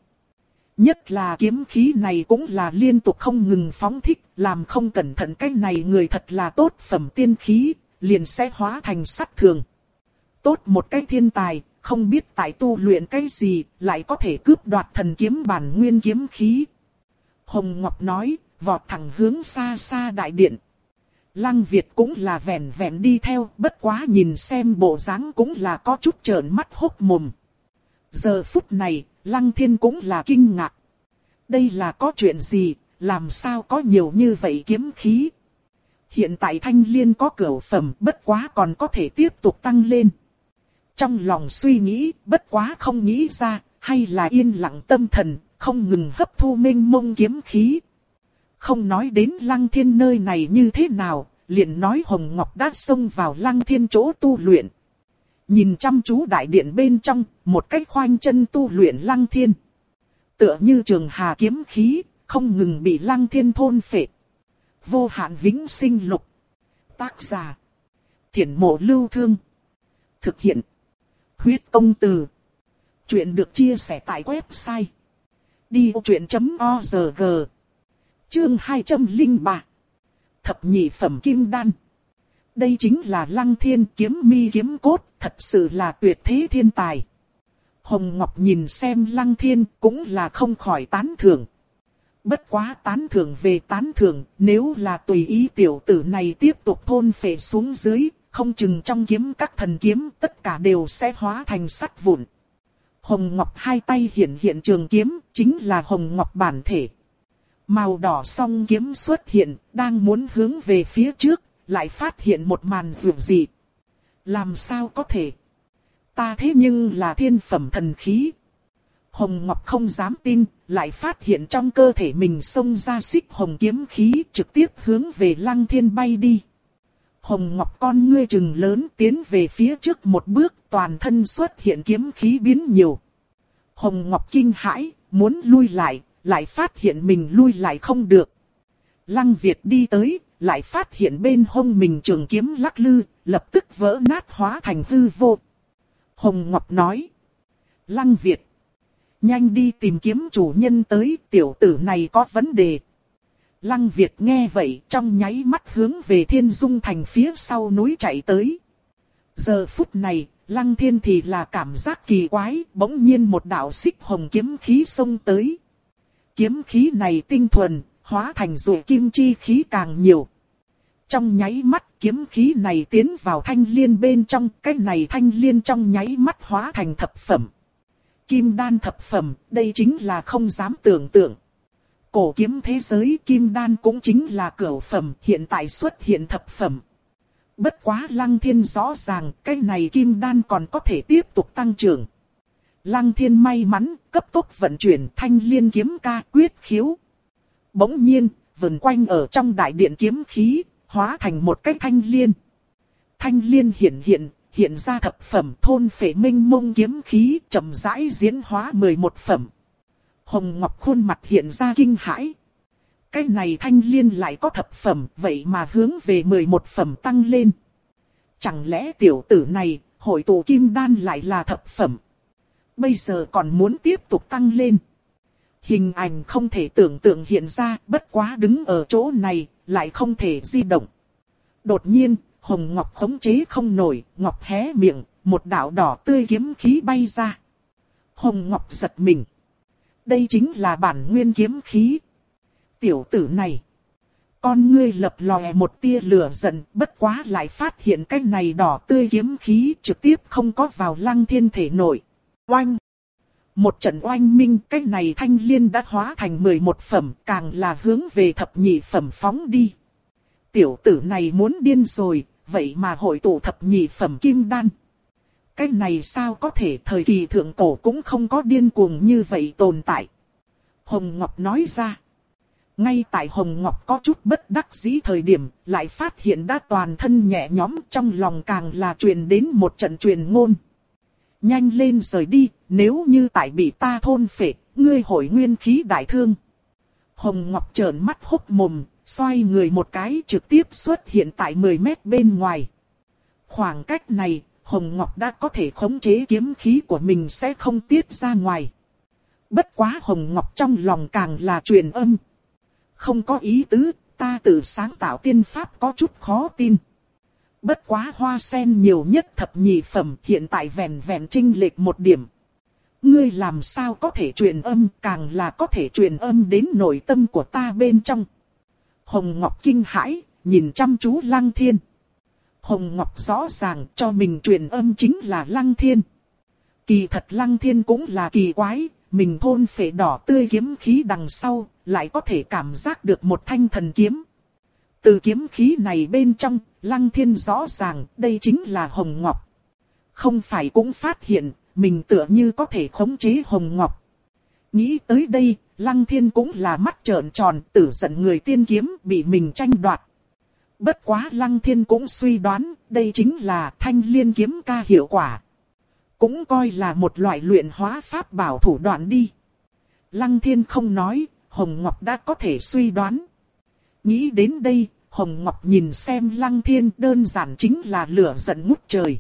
Nhất là kiếm khí này cũng là liên tục không ngừng phóng thích, làm không cẩn thận cái này người thật là tốt phẩm tiên khí, liền sẽ hóa thành sắt thường. Tốt một cái thiên tài, không biết tại tu luyện cái gì, lại có thể cướp đoạt thần kiếm bản nguyên kiếm khí. Hồng Ngọc nói, vọt thẳng hướng xa xa đại điện. Lăng Việt cũng là vẻn vẻn đi theo, bất quá nhìn xem bộ dáng cũng là có chút trợn mắt hốc mồm. Giờ phút này, Lăng Thiên cũng là kinh ngạc. Đây là có chuyện gì, làm sao có nhiều như vậy kiếm khí? Hiện tại thanh liên có cửa phẩm bất quá còn có thể tiếp tục tăng lên. Trong lòng suy nghĩ, bất quá không nghĩ ra, hay là yên lặng tâm thần, không ngừng hấp thu minh mông kiếm khí. Không nói đến lăng thiên nơi này như thế nào, liền nói Hồng Ngọc đã xông vào lăng thiên chỗ tu luyện. Nhìn chăm chú đại điện bên trong, một cách khoanh chân tu luyện lăng thiên. Tựa như trường hà kiếm khí, không ngừng bị lăng thiên thôn phệ. Vô hạn vĩnh sinh lục. Tác giả. Thiển mộ lưu thương. Thực hiện. Huyết công từ. Chuyện được chia sẻ tại website. Đi vô chuyện.org Chương 203 Thập nhị phẩm kim đan đây chính là lăng thiên kiếm mi kiếm cốt, thật sự là tuyệt thế thiên tài. Hồng Ngọc nhìn xem lăng thiên cũng là không khỏi tán thưởng. Bất quá tán thưởng về tán thưởng, nếu là tùy ý tiểu tử này tiếp tục thôn phệ xuống dưới, không chừng trong kiếm các thần kiếm tất cả đều sẽ hóa thành sắt vụn. Hồng Ngọc hai tay hiện hiện trường kiếm, chính là Hồng Ngọc bản thể. Màu đỏ song kiếm xuất hiện, đang muốn hướng về phía trước, lại phát hiện một màn dường dị. Làm sao có thể? Ta thế nhưng là thiên phẩm thần khí. Hồng Ngọc không dám tin, lại phát hiện trong cơ thể mình xông ra xích hồng kiếm khí trực tiếp hướng về lăng thiên bay đi. Hồng Ngọc con ngươi trừng lớn tiến về phía trước một bước toàn thân xuất hiện kiếm khí biến nhiều. Hồng Ngọc kinh hãi, muốn lui lại, lại phát hiện mình lui lại không được. Lăng Việt đi tới, lại phát hiện bên hông mình trường kiếm lắc lư, lập tức vỡ nát hóa thành hư vô. Hồng Ngọc nói. Lăng Việt. Nhanh đi tìm kiếm chủ nhân tới, tiểu tử này có vấn đề. Lăng Việt nghe vậy trong nháy mắt hướng về thiên dung thành phía sau núi chạy tới. Giờ phút này, Lăng Thiên thì là cảm giác kỳ quái, bỗng nhiên một đạo xích hồng kiếm khí xông tới. Kiếm khí này tinh thuần, hóa thành rùi kim chi khí càng nhiều. Trong nháy mắt kiếm khí này tiến vào thanh liên bên trong, cái này thanh liên trong nháy mắt hóa thành thập phẩm. Kim đan thập phẩm, đây chính là không dám tưởng tượng. Cổ kiếm thế giới kim đan cũng chính là cửu phẩm, hiện tại xuất hiện thập phẩm. Bất quá lăng thiên rõ ràng, cái này kim đan còn có thể tiếp tục tăng trưởng. Lăng thiên may mắn, cấp tốc vận chuyển thanh liên kiếm ca quyết khiếu. Bỗng nhiên, vần quanh ở trong đại điện kiếm khí, hóa thành một cái thanh liên. thanh liên hiện hiện, hiện ra thập phẩm thôn phệ minh mông kiếm khí chậm rãi diễn hóa 11 phẩm. Hồng Ngọc khuôn mặt hiện ra kinh hãi. Cái này thanh liên lại có thập phẩm, vậy mà hướng về 11 phẩm tăng lên. Chẳng lẽ tiểu tử này, hội tụ kim đan lại là thập phẩm? Bây giờ còn muốn tiếp tục tăng lên. Hình ảnh không thể tưởng tượng hiện ra, bất quá đứng ở chỗ này, lại không thể di động. Đột nhiên, Hồng Ngọc khống chế không nổi, Ngọc hé miệng, một đạo đỏ tươi kiếm khí bay ra. Hồng Ngọc giật mình. Đây chính là bản nguyên kiếm khí. Tiểu tử này. Con ngươi lập lòe một tia lửa giận, bất quá lại phát hiện cái này đỏ tươi kiếm khí trực tiếp không có vào lăng thiên thể nổi. Oanh! Một trận oanh minh, cái này thanh liên đã hóa thành 11 phẩm, càng là hướng về thập nhị phẩm phóng đi. Tiểu tử này muốn điên rồi, vậy mà hội tụ thập nhị phẩm kim đan. Cái này sao có thể thời kỳ thượng cổ cũng không có điên cuồng như vậy tồn tại. Hồng Ngọc nói ra. Ngay tại Hồng Ngọc có chút bất đắc dĩ thời điểm, lại phát hiện đã toàn thân nhẹ nhõm trong lòng càng là truyền đến một trận truyền ngôn. Nhanh lên rời đi, nếu như tại bị ta thôn phệ, ngươi hội nguyên khí đại thương. Hồng Ngọc trợn mắt hốc mồm, xoay người một cái trực tiếp xuất hiện tại 10 mét bên ngoài. Khoảng cách này, Hồng Ngọc đã có thể khống chế kiếm khí của mình sẽ không tiết ra ngoài. Bất quá Hồng Ngọc trong lòng càng là truyền âm. Không có ý tứ, ta tự sáng tạo tiên pháp có chút khó tin. Bất quá hoa sen nhiều nhất thập nhị phẩm hiện tại vẹn vẹn trinh lệch một điểm. Ngươi làm sao có thể truyền âm càng là có thể truyền âm đến nội tâm của ta bên trong. Hồng Ngọc kinh hãi, nhìn chăm chú Lăng Thiên. Hồng Ngọc rõ ràng cho mình truyền âm chính là Lăng Thiên. Kỳ thật Lăng Thiên cũng là kỳ quái, mình thôn phệ đỏ tươi kiếm khí đằng sau, lại có thể cảm giác được một thanh thần kiếm. Từ kiếm khí này bên trong, Lăng Thiên rõ ràng đây chính là Hồng Ngọc. Không phải cũng phát hiện, mình tựa như có thể khống chế Hồng Ngọc. Nghĩ tới đây, Lăng Thiên cũng là mắt trợn tròn, tử giận người tiên kiếm bị mình tranh đoạt. Bất quá Lăng Thiên cũng suy đoán, đây chính là thanh liên kiếm ca hiệu quả. Cũng coi là một loại luyện hóa pháp bảo thủ đoạn đi. Lăng Thiên không nói, Hồng Ngọc đã có thể suy đoán. Nghĩ đến đây, Hồng Ngọc nhìn xem Lăng Thiên đơn giản chính là lửa giận ngút trời.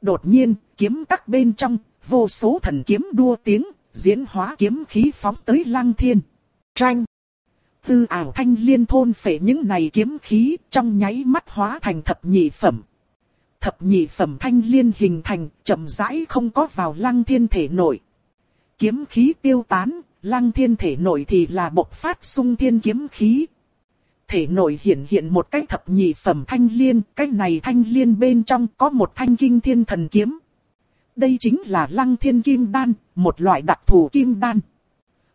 Đột nhiên, kiếm các bên trong, vô số thần kiếm đua tiếng, diễn hóa kiếm khí phóng tới Lăng Thiên. Tranh! Tư ảo thanh liên thôn phệ những này kiếm khí trong nháy mắt hóa thành thập nhị phẩm. Thập nhị phẩm thanh liên hình thành, chậm rãi không có vào lăng thiên thể nội. Kiếm khí tiêu tán, lăng thiên thể nội thì là bộc phát sung thiên kiếm khí. Thể nội hiện hiện một cái thập nhị phẩm thanh liên, cái này thanh liên bên trong có một thanh kinh thiên thần kiếm. Đây chính là lăng thiên kim đan, một loại đặc thù kim đan.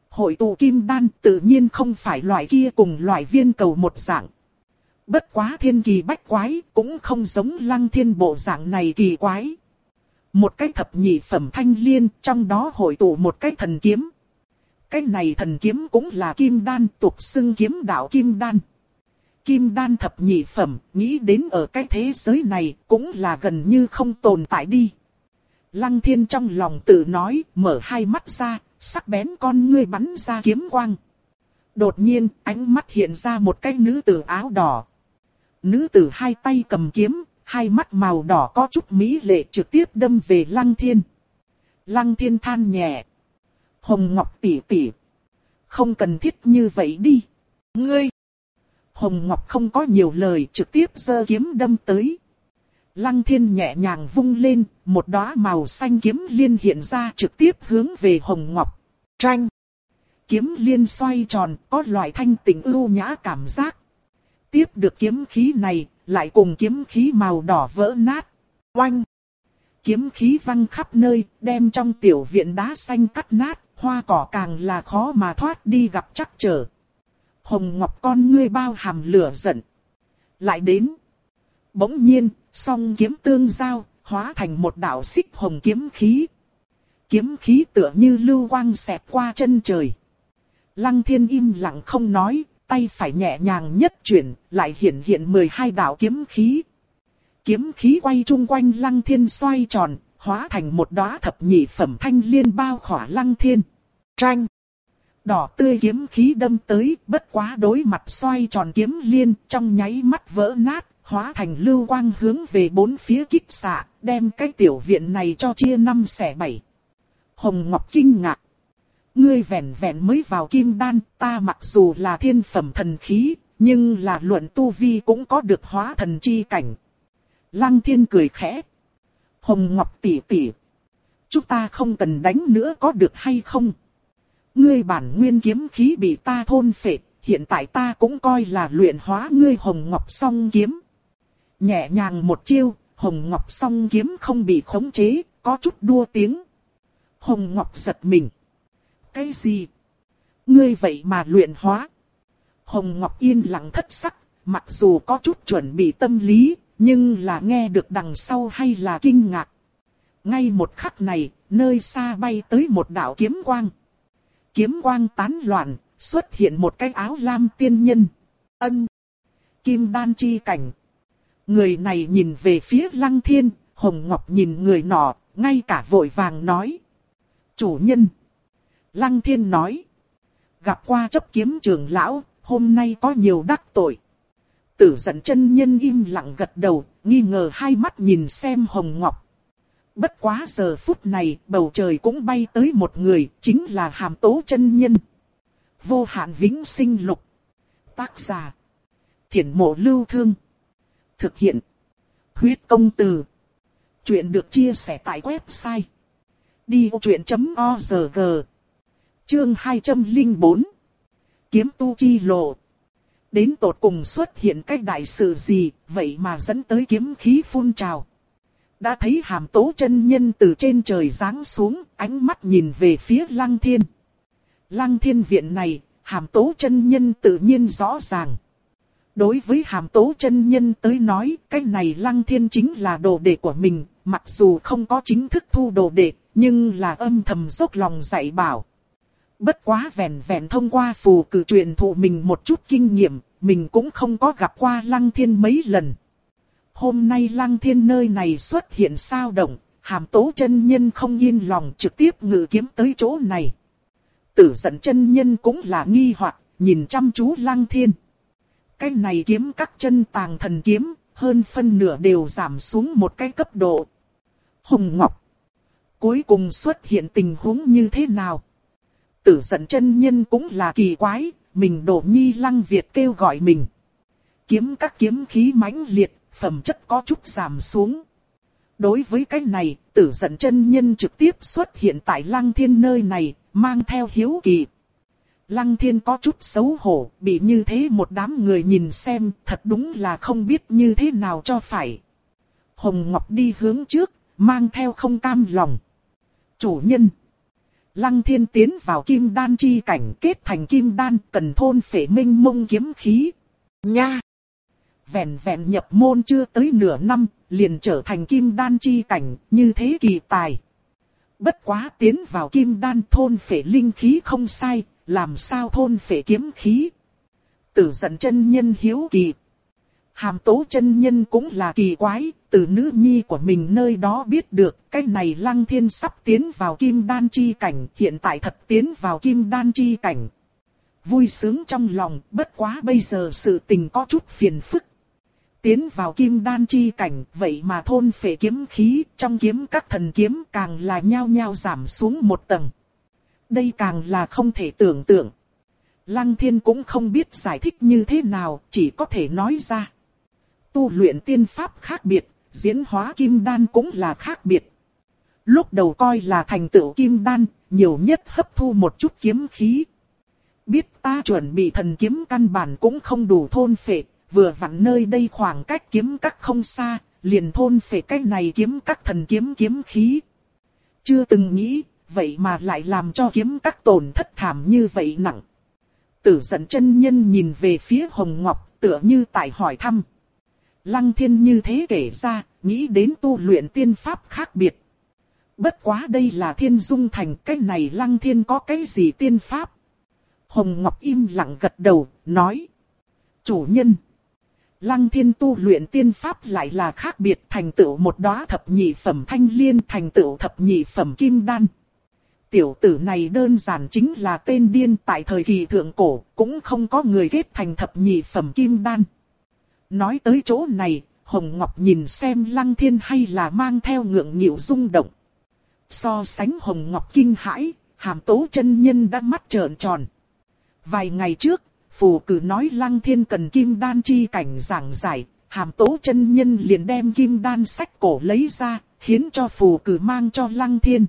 Hội tụ kim đan tự nhiên không phải loại kia cùng loại viên cầu một dạng. Bất quá thiên kỳ bách quái cũng không giống lăng thiên bộ dạng này kỳ quái. Một cái thập nhị phẩm thanh liên trong đó hội tụ một cái thần kiếm. Cái này thần kiếm cũng là kim đan tục xưng kiếm đạo kim đan. Kim đan thập nhị phẩm nghĩ đến ở cái thế giới này cũng là gần như không tồn tại đi. Lăng thiên trong lòng tự nói mở hai mắt ra sắc bén con ngươi bắn ra kiếm quang. Đột nhiên, ánh mắt hiện ra một cái nữ tử áo đỏ. Nữ tử hai tay cầm kiếm, hai mắt màu đỏ có chút mỹ lệ trực tiếp đâm về Lăng Thiên. Lăng Thiên than nhẹ. Hồng Ngọc tỉ tỉ, Không cần thiết như vậy đi. Ngươi. Hồng Ngọc không có nhiều lời trực tiếp giơ kiếm đâm tới. Lăng thiên nhẹ nhàng vung lên, một đóa màu xanh kiếm liên hiện ra trực tiếp hướng về Hồng Ngọc. Tranh! Kiếm liên xoay tròn, có loại thanh tình ưu nhã cảm giác. Tiếp được kiếm khí này, lại cùng kiếm khí màu đỏ vỡ nát. Oanh! Kiếm khí văng khắp nơi, đem trong tiểu viện đá xanh cắt nát, hoa cỏ càng là khó mà thoát đi gặp chắc trở. Hồng Ngọc con ngươi bao hàm lửa giận. Lại đến. Bỗng nhiên, song kiếm tương giao, hóa thành một đạo xích hồng kiếm khí. Kiếm khí tựa như lưu quang xẹt qua chân trời. Lăng thiên im lặng không nói, tay phải nhẹ nhàng nhất chuyển, lại hiện hiện 12 đạo kiếm khí. kiếm khí quay chung quanh lăng thiên xoay tròn, hóa thành một đóa thập nhị phẩm thanh liên bao khỏa lăng thiên. Tranh! Đỏ tươi kiếm khí đâm tới, bất quá đối mặt xoay tròn kiếm liên, trong nháy mắt vỡ nát, hóa thành lưu quang hướng về bốn phía kích xạ, đem cái tiểu viện này cho chia năm xẻ bảy. Hồng Ngọc kinh ngạc. Ngươi vẹn vẹn mới vào kim đan, ta mặc dù là thiên phẩm thần khí, nhưng là luận tu vi cũng có được hóa thần chi cảnh. Lăng thiên cười khẽ. Hồng Ngọc tỷ tỷ. Chúng ta không cần đánh nữa có được hay không? Ngươi bản nguyên kiếm khí bị ta thôn phệ, hiện tại ta cũng coi là luyện hóa ngươi Hồng Ngọc song kiếm. Nhẹ nhàng một chiêu, Hồng Ngọc song kiếm không bị khống chế, có chút đua tiếng. Hồng Ngọc giật mình. Cái gì? Ngươi vậy mà luyện hóa. Hồng Ngọc yên lặng thất sắc, mặc dù có chút chuẩn bị tâm lý, nhưng là nghe được đằng sau hay là kinh ngạc. Ngay một khắc này, nơi xa bay tới một đạo kiếm quang. Kiếm quang tán loạn, xuất hiện một cái áo lam tiên nhân. Ân. Kim đan chi cảnh. Người này nhìn về phía lăng thiên, Hồng Ngọc nhìn người nọ, ngay cả vội vàng nói. Chủ nhân. Lăng thiên nói. Gặp qua chấp kiếm trường lão, hôm nay có nhiều đắc tội. Tử giận chân nhân im lặng gật đầu, nghi ngờ hai mắt nhìn xem Hồng Ngọc. Bất quá giờ phút này, bầu trời cũng bay tới một người, chính là hàm tố chân nhân. Vô hạn vĩnh sinh lục. Tác giả. Thiển mộ lưu thương. Thực hiện. Huyết công từ. Chuyện được chia sẻ tại website. Đi vô chuyện.org Chương 204 Kiếm tu chi lộ Đến tột cùng xuất hiện cách đại sự gì, vậy mà dẫn tới kiếm khí phun trào. Đã thấy hàm tố chân nhân từ trên trời giáng xuống, ánh mắt nhìn về phía lăng thiên. Lăng thiên viện này, hàm tố chân nhân tự nhiên rõ ràng. Đối với hàm tố chân nhân tới nói, cái này lăng thiên chính là đồ đệ của mình, mặc dù không có chính thức thu đồ đệ, nhưng là âm thầm dốc lòng dạy bảo. Bất quá vẹn vẹn thông qua phù cử truyền thụ mình một chút kinh nghiệm, mình cũng không có gặp qua lăng thiên mấy lần. Hôm nay lăng thiên nơi này xuất hiện sao động, hàm tố chân nhân không yên lòng trực tiếp ngự kiếm tới chỗ này. Tử giận chân nhân cũng là nghi hoặc nhìn chăm chú lăng thiên. Cái này kiếm các chân tàng thần kiếm, hơn phân nửa đều giảm xuống một cái cấp độ. Hồng Ngọc. Cuối cùng xuất hiện tình huống như thế nào? Tử giận chân nhân cũng là kỳ quái, mình đổ nhi lăng Việt kêu gọi mình. Kiếm các kiếm khí mãnh liệt, phẩm chất có chút giảm xuống. Đối với cái này, tử giận chân nhân trực tiếp xuất hiện tại lăng thiên nơi này, mang theo hiếu kỳ. Lăng thiên có chút xấu hổ, bị như thế một đám người nhìn xem, thật đúng là không biết như thế nào cho phải. Hồng Ngọc đi hướng trước, mang theo không cam lòng. Chủ nhân. Lăng thiên tiến vào kim đan chi cảnh kết thành kim đan cần thôn phệ minh mông kiếm khí. Nha! Vẹn vẹn nhập môn chưa tới nửa năm, liền trở thành kim đan chi cảnh, như thế kỳ tài. Bất quá tiến vào kim đan thôn phệ linh khí không sai, làm sao thôn phệ kiếm khí. Tử giận chân nhân hiếu kỳ. Hàm tố chân nhân cũng là kỳ quái, từ nữ nhi của mình nơi đó biết được, cái này lăng thiên sắp tiến vào kim đan chi cảnh, hiện tại thật tiến vào kim đan chi cảnh. Vui sướng trong lòng, bất quá bây giờ sự tình có chút phiền phức. Tiến vào kim đan chi cảnh, vậy mà thôn phệ kiếm khí, trong kiếm các thần kiếm càng là nhao nhao giảm xuống một tầng. Đây càng là không thể tưởng tượng. Lăng thiên cũng không biết giải thích như thế nào, chỉ có thể nói ra. Tu luyện tiên pháp khác biệt, diễn hóa kim đan cũng là khác biệt. Lúc đầu coi là thành tựu kim đan, nhiều nhất hấp thu một chút kiếm khí. Biết ta chuẩn bị thần kiếm căn bản cũng không đủ thôn phệ, vừa vặn nơi đây khoảng cách kiếm các không xa, liền thôn phệ cái này kiếm các thần kiếm kiếm khí. Chưa từng nghĩ, vậy mà lại làm cho kiếm các tổn thất thảm như vậy nặng. Tử giận chân nhân nhìn về phía Hồng Ngọc tựa như tại hỏi thăm. Lăng thiên như thế kể ra, nghĩ đến tu luyện tiên pháp khác biệt. Bất quá đây là thiên dung thành cái này lăng thiên có cái gì tiên pháp. Hồng Ngọc im lặng gật đầu, nói. Chủ nhân. Lăng thiên tu luyện tiên pháp lại là khác biệt thành tựu một đóa thập nhị phẩm thanh liên thành tựu thập nhị phẩm kim đan. Tiểu tử này đơn giản chính là tên điên tại thời kỳ thượng cổ, cũng không có người kết thành thập nhị phẩm kim đan. Nói tới chỗ này, Hồng Ngọc nhìn xem Lăng Thiên hay là mang theo ngượng nghịu rung động. So sánh Hồng Ngọc kinh hãi, hàm tố chân nhân đã mắt trợn tròn. Vài ngày trước, phù cử nói Lăng Thiên cần kim đan chi cảnh giảng giải, hàm tố chân nhân liền đem kim đan sách cổ lấy ra, khiến cho phù cử mang cho Lăng Thiên.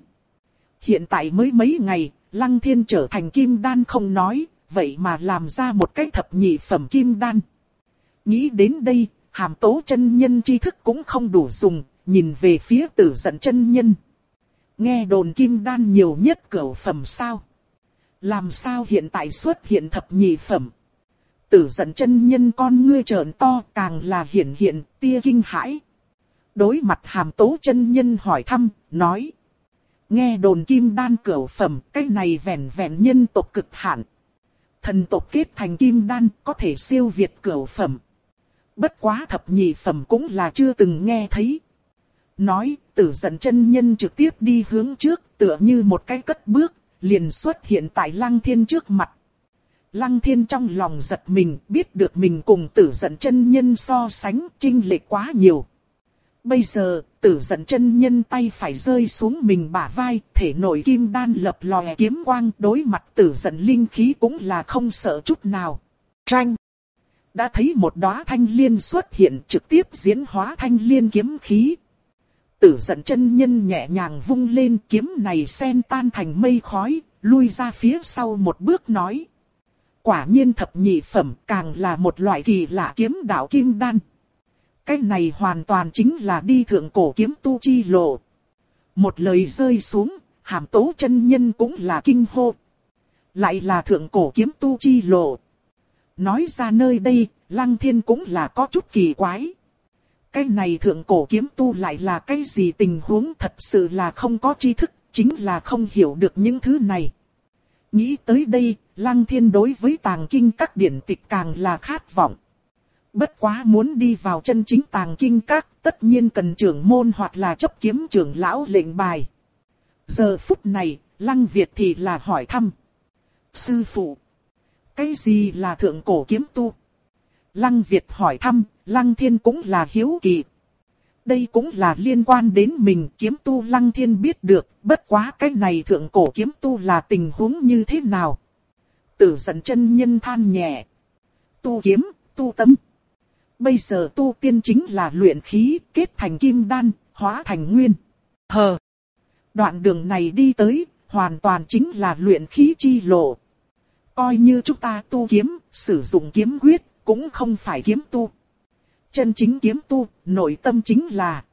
Hiện tại mới mấy ngày, Lăng Thiên trở thành kim đan không nói, vậy mà làm ra một cái thập nhị phẩm kim đan. Nghĩ đến đây, hàm tố chân nhân tri thức cũng không đủ dùng, nhìn về phía tử giận chân nhân. Nghe đồn kim đan nhiều nhất cửu phẩm sao? Làm sao hiện tại xuất hiện thập nhị phẩm? Tử giận chân nhân con ngươi trợn to càng là hiển hiện tia kinh hãi. Đối mặt hàm tố chân nhân hỏi thăm, nói. Nghe đồn kim đan cửu phẩm, cái này vẹn vẹn nhân tộc cực hạn. Thần tộc kết thành kim đan có thể siêu việt cửu phẩm. Bất quá thập nhị phẩm cũng là chưa từng nghe thấy. Nói, tử giận chân nhân trực tiếp đi hướng trước, tựa như một cái cất bước, liền xuất hiện tại lăng thiên trước mặt. Lăng thiên trong lòng giật mình, biết được mình cùng tử giận chân nhân so sánh, trinh lệch quá nhiều. Bây giờ, tử giận chân nhân tay phải rơi xuống mình bả vai, thể nội kim đan lập lòe kiếm quang, đối mặt tử giận linh khí cũng là không sợ chút nào. Tranh! Đã thấy một đóa thanh liên xuất hiện trực tiếp diễn hóa thanh liên kiếm khí. Tử giận chân nhân nhẹ nhàng vung lên kiếm này sen tan thành mây khói, lui ra phía sau một bước nói. Quả nhiên thập nhị phẩm càng là một loại kỳ lạ kiếm đạo kim đan. Cái này hoàn toàn chính là đi thượng cổ kiếm tu chi lộ. Một lời rơi xuống, hàm tố chân nhân cũng là kinh hô. Lại là thượng cổ kiếm tu chi lộ. Nói ra nơi đây, lăng thiên cũng là có chút kỳ quái. Cái này thượng cổ kiếm tu lại là cái gì tình huống thật sự là không có tri thức, chính là không hiểu được những thứ này. Nghĩ tới đây, lăng thiên đối với tàng kinh các điển tịch càng là khát vọng. Bất quá muốn đi vào chân chính tàng kinh các, tất nhiên cần trưởng môn hoặc là chấp kiếm trưởng lão lệnh bài. Giờ phút này, lăng Việt thì là hỏi thăm. Sư phụ, cái gì là thượng cổ kiếm tu? Lăng Việt hỏi thăm, Lăng Thiên cũng là hiếu kỳ. Đây cũng là liên quan đến mình kiếm tu Lăng Thiên biết được, bất quá cái này thượng cổ kiếm tu là tình huống như thế nào. Tử giận chân nhân than nhẹ. Tu kiếm, tu tâm. Bây giờ tu tiên chính là luyện khí, kết thành kim đan, hóa thành nguyên. Hờ! Đoạn đường này đi tới, hoàn toàn chính là luyện khí chi lộ. Coi như chúng ta tu kiếm, sử dụng kiếm quyết, cũng không phải kiếm tu. Chân chính kiếm tu, nội tâm chính là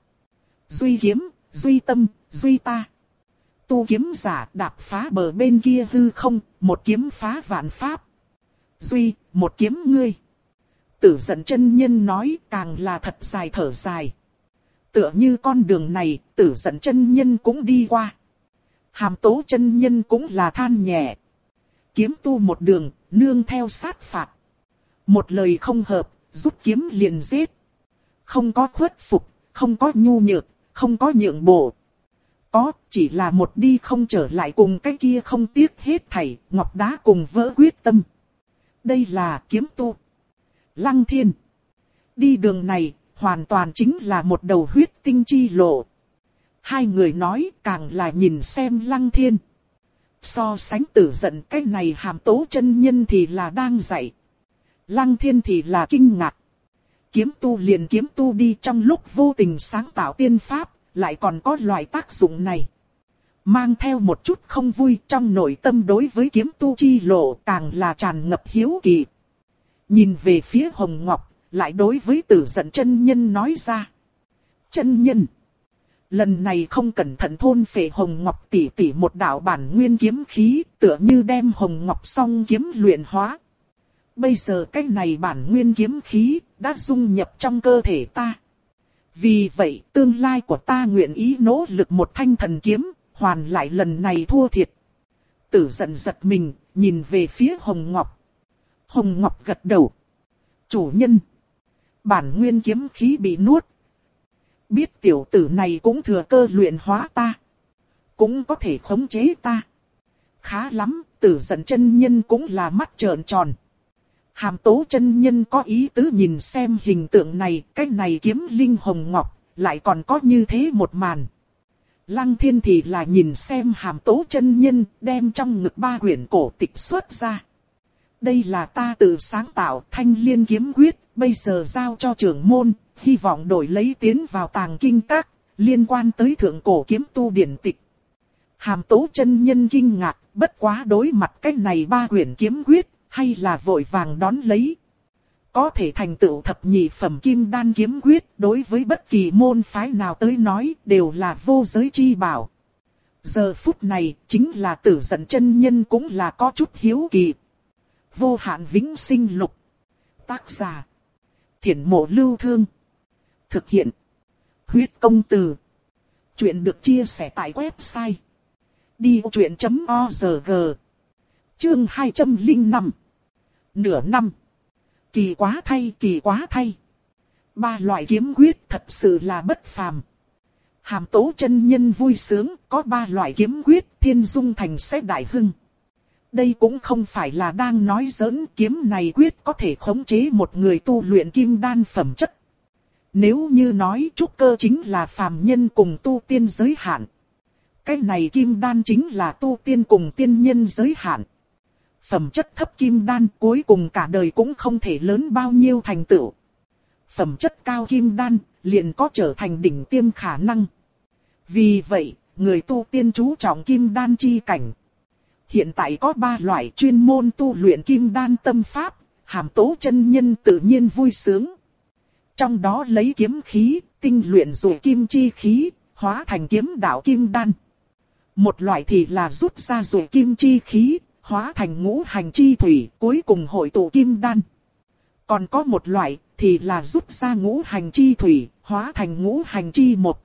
Duy kiếm, duy tâm, duy ta. Tu kiếm giả đạp phá bờ bên kia hư không, một kiếm phá vạn pháp. Duy, một kiếm ngươi. Tử giận chân nhân nói càng là thật dài thở dài. Tựa như con đường này, tử giận chân nhân cũng đi qua. Hàm tố chân nhân cũng là than nhẹ. Kiếm tu một đường, nương theo sát phạt. Một lời không hợp, rút kiếm liền giết. Không có khuất phục, không có nhu nhược, không có nhượng bộ. Có, chỉ là một đi không trở lại cùng cái kia không tiếc hết thảy, ngọc đá cùng vỡ quyết tâm. Đây là kiếm tu. Lăng thiên. Đi đường này, hoàn toàn chính là một đầu huyết tinh chi lộ. Hai người nói càng là nhìn xem lăng thiên. So sánh tử giận cái này hàm tố chân nhân thì là đang dạy. Lăng thiên thì là kinh ngạc. Kiếm tu liền kiếm tu đi trong lúc vô tình sáng tạo tiên pháp, lại còn có loại tác dụng này. Mang theo một chút không vui trong nội tâm đối với kiếm tu chi lộ càng là tràn ngập hiếu kỳ. Nhìn về phía Hồng Ngọc, lại đối với tử giận chân nhân nói ra. Chân nhân. Lần này không cẩn thận thôn phệ Hồng Ngọc tỷ tỷ một đạo bản nguyên kiếm khí, tựa như đem Hồng Ngọc song kiếm luyện hóa. Bây giờ cái này bản nguyên kiếm khí đã dung nhập trong cơ thể ta. Vì vậy tương lai của ta nguyện ý nỗ lực một thanh thần kiếm, hoàn lại lần này thua thiệt. Tử giận giật mình, nhìn về phía Hồng Ngọc. Hồng Ngọc gật đầu. Chủ nhân. Bản nguyên kiếm khí bị nuốt. Biết tiểu tử này cũng thừa cơ luyện hóa ta. Cũng có thể khống chế ta. Khá lắm, tử giận chân nhân cũng là mắt trợn tròn. Hàm tố chân nhân có ý tứ nhìn xem hình tượng này, cái này kiếm linh hồng ngọc, lại còn có như thế một màn. Lăng thiên thì là nhìn xem hàm tố chân nhân, đem trong ngực ba quyển cổ tịch xuất ra. Đây là ta tự sáng tạo thanh liên kiếm quyết, bây giờ giao cho trưởng môn, hy vọng đổi lấy tiến vào tàng kinh các, liên quan tới thượng cổ kiếm tu điển tịch. Hàm tố chân nhân kinh ngạc, bất quá đối mặt cách này ba quyển kiếm quyết, hay là vội vàng đón lấy. Có thể thành tựu thập nhị phẩm kim đan kiếm quyết đối với bất kỳ môn phái nào tới nói đều là vô giới chi bảo. Giờ phút này chính là tử giận chân nhân cũng là có chút hiếu kỳ. Vô hạn vĩnh sinh lục. Tác giả. Thiển mộ lưu thương. Thực hiện. Huyết công từ. Chuyện được chia sẻ tại website. Đi chuyện.org Chương 205 Nửa năm Kỳ quá thay, kỳ quá thay. Ba loại kiếm quyết thật sự là bất phàm. Hàm tố chân nhân vui sướng, có ba loại kiếm quyết, thiên dung thành sẽ đại hưng. Đây cũng không phải là đang nói giỡn kiếm này quyết có thể khống chế một người tu luyện kim đan phẩm chất. Nếu như nói trúc cơ chính là phàm nhân cùng tu tiên giới hạn. Cái này kim đan chính là tu tiên cùng tiên nhân giới hạn phẩm chất thấp kim đan cuối cùng cả đời cũng không thể lớn bao nhiêu thành tựu. Phẩm chất cao kim đan liền có trở thành đỉnh tiêm khả năng. Vì vậy, người tu tiên chú trọng kim đan chi cảnh. Hiện tại có ba loại chuyên môn tu luyện kim đan tâm pháp, hàm tố chân nhân tự nhiên vui sướng. Trong đó lấy kiếm khí, tinh luyện rồi kim chi khí, hóa thành kiếm đạo kim đan. Một loại thì là rút ra rồi kim chi khí, hóa thành ngũ hành chi thủy, cuối cùng hội tụ kim đan. Còn có một loại, thì là rút ra ngũ hành chi thủy, hóa thành ngũ hành chi một.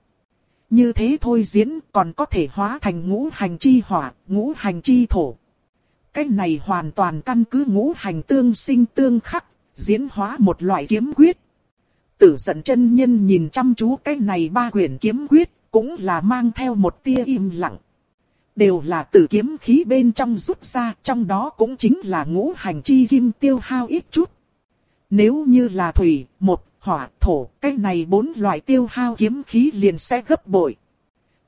Như thế thôi diễn còn có thể hóa thành ngũ hành chi hỏa, ngũ hành chi thổ. Cái này hoàn toàn căn cứ ngũ hành tương sinh tương khắc, diễn hóa một loại kiếm quyết. Tử giận chân nhân nhìn chăm chú cái này ba quyển kiếm quyết, cũng là mang theo một tia im lặng đều là từ kiếm khí bên trong rút ra, trong đó cũng chính là ngũ hành chi kim tiêu hao ít chút. Nếu như là thủy, một, hỏa, thổ, cái này bốn loại tiêu hao kiếm khí liền sẽ gấp bội.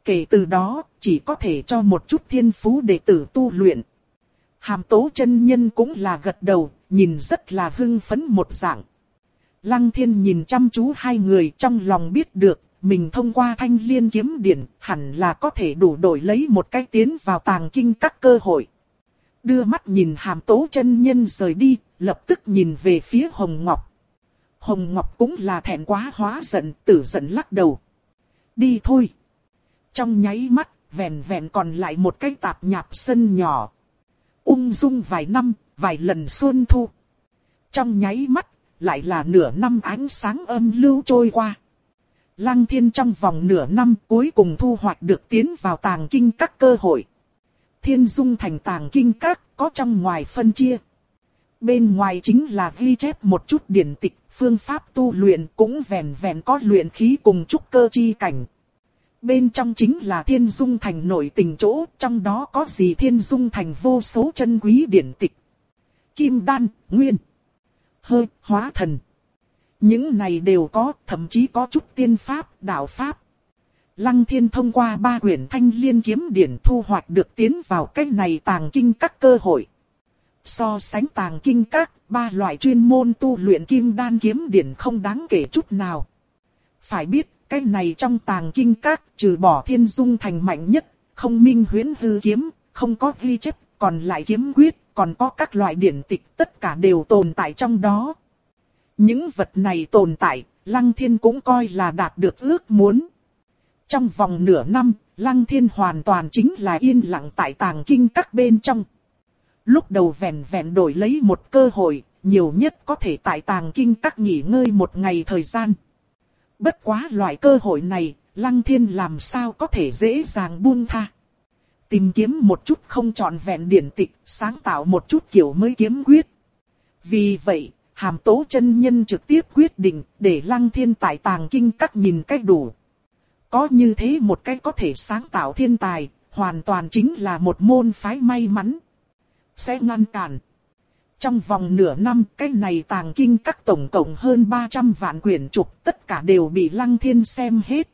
Kể từ đó, chỉ có thể cho một chút thiên phú để tử tu luyện. Hàm tố chân nhân cũng là gật đầu, nhìn rất là hưng phấn một dạng. Lăng thiên nhìn chăm chú hai người trong lòng biết được, mình thông qua thanh liên kiếm điển hẳn là có thể đủ đổi lấy một cái tiến vào tàng kinh các cơ hội. Đưa mắt nhìn hàm tố chân nhân rời đi, lập tức nhìn về phía Hồng Ngọc. Hồng Ngọc cũng là thẹn quá hóa giận, tử giận lắc đầu. Đi thôi. Trong nháy mắt, vẹn vẹn còn lại một cái tạp nhạp sân nhỏ. Ung dung vài năm, vài lần xuân thu. Trong nháy mắt, lại là nửa năm ánh sáng âm lưu trôi qua. Lăng thiên trong vòng nửa năm cuối cùng thu hoạch được tiến vào tàng kinh các cơ hội. Thiên dung thành tàng kinh các có trong ngoài phân chia. Bên ngoài chính là ghi chép một chút điển tịch, phương pháp tu luyện cũng vẹn vẹn có luyện khí cùng trúc cơ chi cảnh. Bên trong chính là thiên dung thành nổi tình chỗ, trong đó có gì thiên dung thành vô số chân quý điển tịch. Kim đan, nguyên, hơi, hóa thần. Những này đều có, thậm chí có chút tiên pháp, đạo pháp. Lăng thiên thông qua ba quyển thanh liên kiếm điển thu hoạch được tiến vào cách này tàng kinh các cơ hội. So sánh tàng kinh các, ba loại chuyên môn tu luyện kim đan kiếm điển không đáng kể chút nào. Phải biết, cái này trong tàng kinh các, trừ bỏ thiên dung thành mạnh nhất, không minh huyễn hư kiếm, không có ghi chép, còn lại kiếm quyết, còn có các loại điển tịch, tất cả đều tồn tại trong đó. Những vật này tồn tại, Lăng Thiên cũng coi là đạt được ước muốn. Trong vòng nửa năm, Lăng Thiên hoàn toàn chính là yên lặng tại tàng kinh các bên trong. Lúc đầu vẹn vẹn đổi lấy một cơ hội, nhiều nhất có thể tại tàng kinh các nghỉ ngơi một ngày thời gian. Bất quá loại cơ hội này, Lăng Thiên làm sao có thể dễ dàng buông tha. Tìm kiếm một chút không trọn vẹn điển tịch, sáng tạo một chút kiểu mới kiếm quyết. Vì vậy, hàm tố chân nhân trực tiếp quyết định để lăng thiên tại tàng kinh các nhìn cách đủ. Có như thế một cách có thể sáng tạo thiên tài, hoàn toàn chính là một môn phái may mắn. Sẽ ngăn cản. Trong vòng nửa năm, cái này tàng kinh các tổng cộng hơn 300 vạn quyển trục, tất cả đều bị lăng thiên xem hết.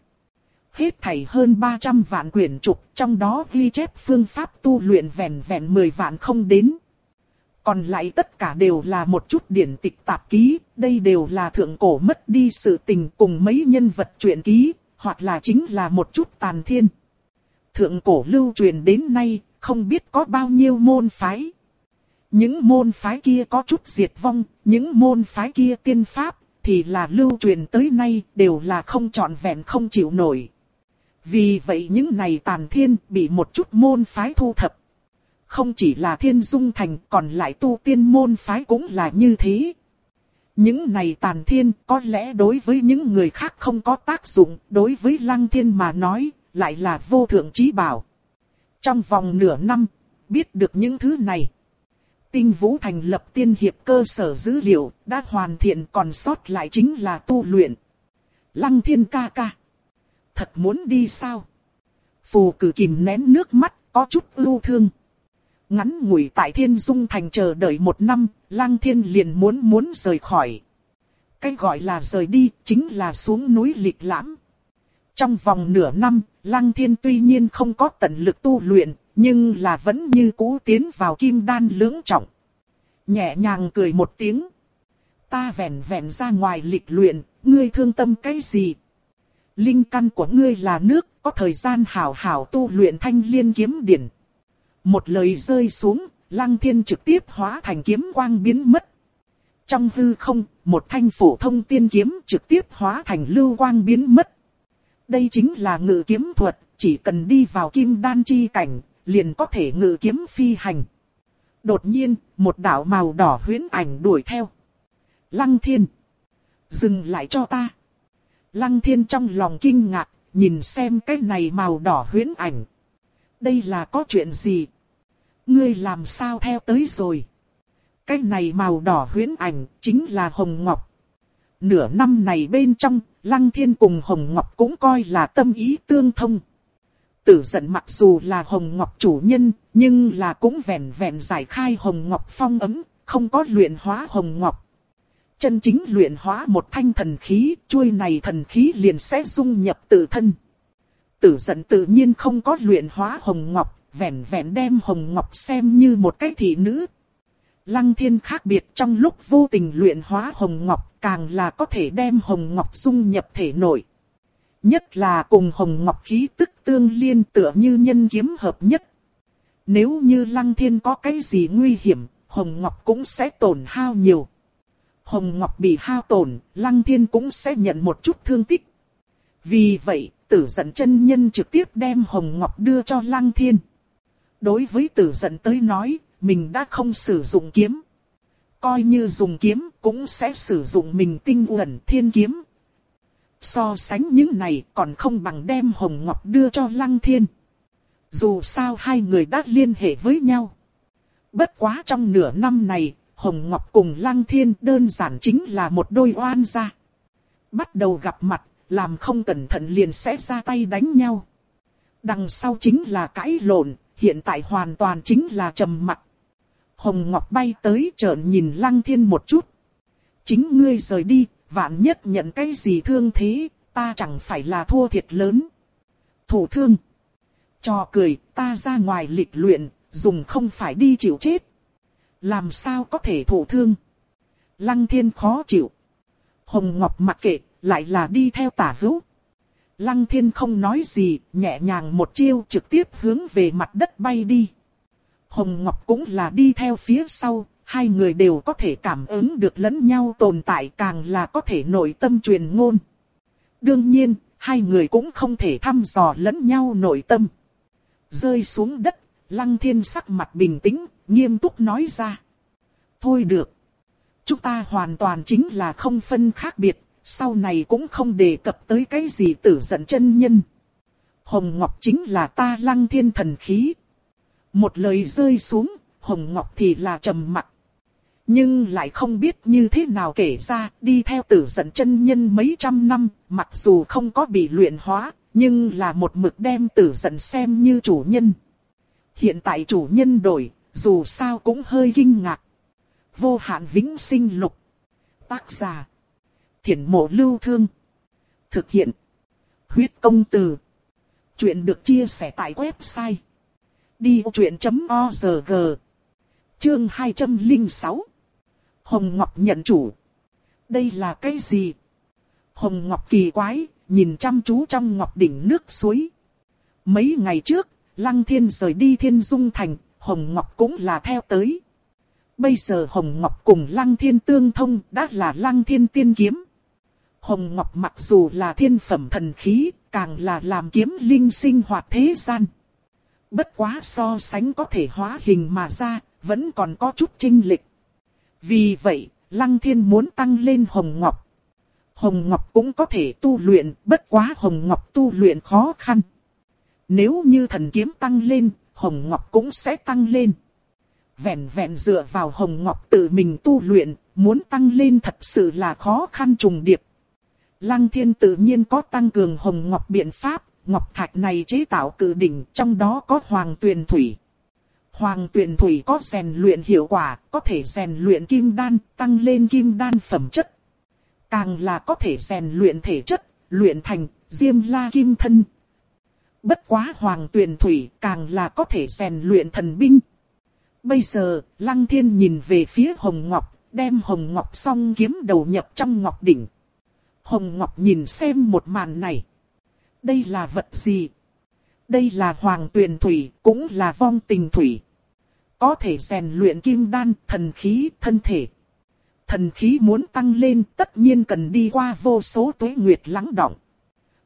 Hết thảy hơn 300 vạn quyển trục, trong đó ghi chép phương pháp tu luyện vẹn vẹn 10 vạn không đến. Còn lại tất cả đều là một chút điển tịch tạp ký, đây đều là thượng cổ mất đi sự tình cùng mấy nhân vật truyện ký, hoặc là chính là một chút tàn thiên. Thượng cổ lưu truyền đến nay, không biết có bao nhiêu môn phái. Những môn phái kia có chút diệt vong, những môn phái kia tiên pháp, thì là lưu truyền tới nay đều là không trọn vẹn không chịu nổi. Vì vậy những này tàn thiên bị một chút môn phái thu thập. Không chỉ là thiên dung thành còn lại tu tiên môn phái cũng là như thế. Những này tàn thiên có lẽ đối với những người khác không có tác dụng, đối với lăng thiên mà nói, lại là vô thượng trí bảo. Trong vòng nửa năm, biết được những thứ này. Tinh Vũ thành lập tiên hiệp cơ sở dữ liệu, đã hoàn thiện còn sót lại chính là tu luyện. Lăng thiên ca ca. Thật muốn đi sao? Phù cử kìm nén nước mắt, có chút ưu thương. Ngắn ngủi tại thiên dung thành chờ đợi một năm, lăng thiên liền muốn muốn rời khỏi. Cái gọi là rời đi, chính là xuống núi lịch lãm. Trong vòng nửa năm, lăng thiên tuy nhiên không có tận lực tu luyện, nhưng là vẫn như cũ tiến vào kim đan lưỡng trọng. Nhẹ nhàng cười một tiếng. Ta vẹn vẹn ra ngoài lịch luyện, ngươi thương tâm cái gì? Linh căn của ngươi là nước, có thời gian hảo hảo tu luyện thanh liên kiếm điển. Một lời rơi xuống, lăng thiên trực tiếp hóa thành kiếm quang biến mất. Trong hư không, một thanh phổ thông tiên kiếm trực tiếp hóa thành lưu quang biến mất. Đây chính là ngự kiếm thuật, chỉ cần đi vào kim đan chi cảnh, liền có thể ngự kiếm phi hành. Đột nhiên, một đạo màu đỏ huyễn ảnh đuổi theo. Lăng thiên. Dừng lại cho ta. Lăng thiên trong lòng kinh ngạc, nhìn xem cái này màu đỏ huyễn ảnh. Đây là có chuyện gì? Ngươi làm sao theo tới rồi? Cái này màu đỏ huyến ảnh chính là Hồng Ngọc. Nửa năm này bên trong, Lăng Thiên cùng Hồng Ngọc cũng coi là tâm ý tương thông. Tử giận mặc dù là Hồng Ngọc chủ nhân, nhưng là cũng vẹn vẹn giải khai Hồng Ngọc phong ấm, không có luyện hóa Hồng Ngọc. Chân chính luyện hóa một thanh thần khí, chuôi này thần khí liền sẽ dung nhập tự thân. Tử giận tự nhiên không có luyện hóa Hồng Ngọc, vẹn vẹn đem Hồng Ngọc xem như một cái thị nữ. Lăng thiên khác biệt trong lúc vô tình luyện hóa Hồng Ngọc càng là có thể đem Hồng Ngọc dung nhập thể nội. Nhất là cùng Hồng Ngọc khí tức tương liên tựa như nhân kiếm hợp nhất. Nếu như Lăng Thiên có cái gì nguy hiểm, Hồng Ngọc cũng sẽ tổn hao nhiều. Hồng Ngọc bị hao tổn, Lăng Thiên cũng sẽ nhận một chút thương tích. Vì vậy, tử giận chân nhân trực tiếp đem Hồng Ngọc đưa cho Lăng Thiên. Đối với tử giận tới nói, mình đã không sử dụng kiếm. Coi như dùng kiếm, cũng sẽ sử dụng mình tinh uẩn thiên kiếm. So sánh những này còn không bằng đem Hồng Ngọc đưa cho Lăng Thiên. Dù sao hai người đã liên hệ với nhau. Bất quá trong nửa năm này, Hồng Ngọc cùng Lăng Thiên đơn giản chính là một đôi oan gia. Bắt đầu gặp mặt, làm không cẩn thận liền sẽ ra tay đánh nhau. Đằng sau chính là cãi lộn, hiện tại hoàn toàn chính là trầm mặc. Hồng Ngọc bay tới trợn nhìn Lăng Thiên một chút. Chính ngươi rời đi, vạn nhất nhận cái gì thương thế, ta chẳng phải là thua thiệt lớn. Thủ thương. Cho cười, ta ra ngoài lịch luyện, dùng không phải đi chịu chết. Làm sao có thể thủ thương? Lăng thiên khó chịu. Hồng Ngọc mặc kệ, lại là đi theo tả hữu. Lăng thiên không nói gì, nhẹ nhàng một chiêu trực tiếp hướng về mặt đất bay đi. Hồng Ngọc cũng là đi theo phía sau, hai người đều có thể cảm ứng được lẫn nhau tồn tại càng là có thể nội tâm truyền ngôn. Đương nhiên, hai người cũng không thể thăm dò lẫn nhau nội tâm. Rơi xuống đất, Lăng Thiên sắc mặt bình tĩnh, nghiêm túc nói ra. Thôi được. Chúng ta hoàn toàn chính là không phân khác biệt, sau này cũng không đề cập tới cái gì tử giận chân nhân. Hồng Ngọc chính là ta Lăng Thiên thần khí. Một lời rơi xuống, Hồng Ngọc thì là trầm mặc. Nhưng lại không biết như thế nào kể ra, đi theo tử giận chân nhân mấy trăm năm, mặc dù không có bị luyện hóa, nhưng là một mực đem tử giận xem như chủ nhân. Hiện tại chủ nhân đổi, dù sao cũng hơi kinh ngạc. Vô hạn vĩnh sinh lục. Tác giả. Thiển mộ lưu thương. Thực hiện. Huyết công từ. Chuyện được chia sẻ tại website. Đi chuyện.org Chương 206 Hồng Ngọc nhận chủ. Đây là cái gì? Hồng Ngọc kỳ quái, nhìn chăm chú trong ngọc đỉnh nước suối. Mấy ngày trước, Lăng Thiên rời đi Thiên Dung Thành, Hồng Ngọc cũng là theo tới. Bây giờ Hồng Ngọc cùng Lăng Thiên tương thông đã là Lăng Thiên tiên kiếm. Hồng Ngọc mặc dù là thiên phẩm thần khí, càng là làm kiếm linh sinh hoạt thế gian. Bất quá so sánh có thể hóa hình mà ra, vẫn còn có chút trinh lịch. Vì vậy, Lăng Thiên muốn tăng lên Hồng Ngọc. Hồng Ngọc cũng có thể tu luyện, bất quá Hồng Ngọc tu luyện khó khăn. Nếu như thần kiếm tăng lên, Hồng Ngọc cũng sẽ tăng lên. Vẹn vẹn dựa vào Hồng Ngọc tự mình tu luyện, muốn tăng lên thật sự là khó khăn trùng điệp. Lăng Thiên tự nhiên có tăng cường Hồng Ngọc biện pháp, Ngọc Thạch này chế tạo cử đỉnh, trong đó có Hoàng Tuyền Thủy. Hoàng Tuyền Thủy có rèn luyện hiệu quả, có thể rèn luyện kim đan, tăng lên kim đan phẩm chất. Càng là có thể rèn luyện thể chất, luyện thành diêm la kim thân, Bất quá hoàng tuyền thủy càng là có thể rèn luyện thần binh. Bây giờ, Lăng Thiên nhìn về phía Hồng Ngọc, đem Hồng Ngọc song kiếm đầu nhập trong Ngọc Đỉnh. Hồng Ngọc nhìn xem một màn này. Đây là vật gì? Đây là hoàng tuyển thủy, cũng là vong tình thủy. Có thể rèn luyện kim đan, thần khí, thân thể. Thần khí muốn tăng lên tất nhiên cần đi qua vô số tuế nguyệt lắng động.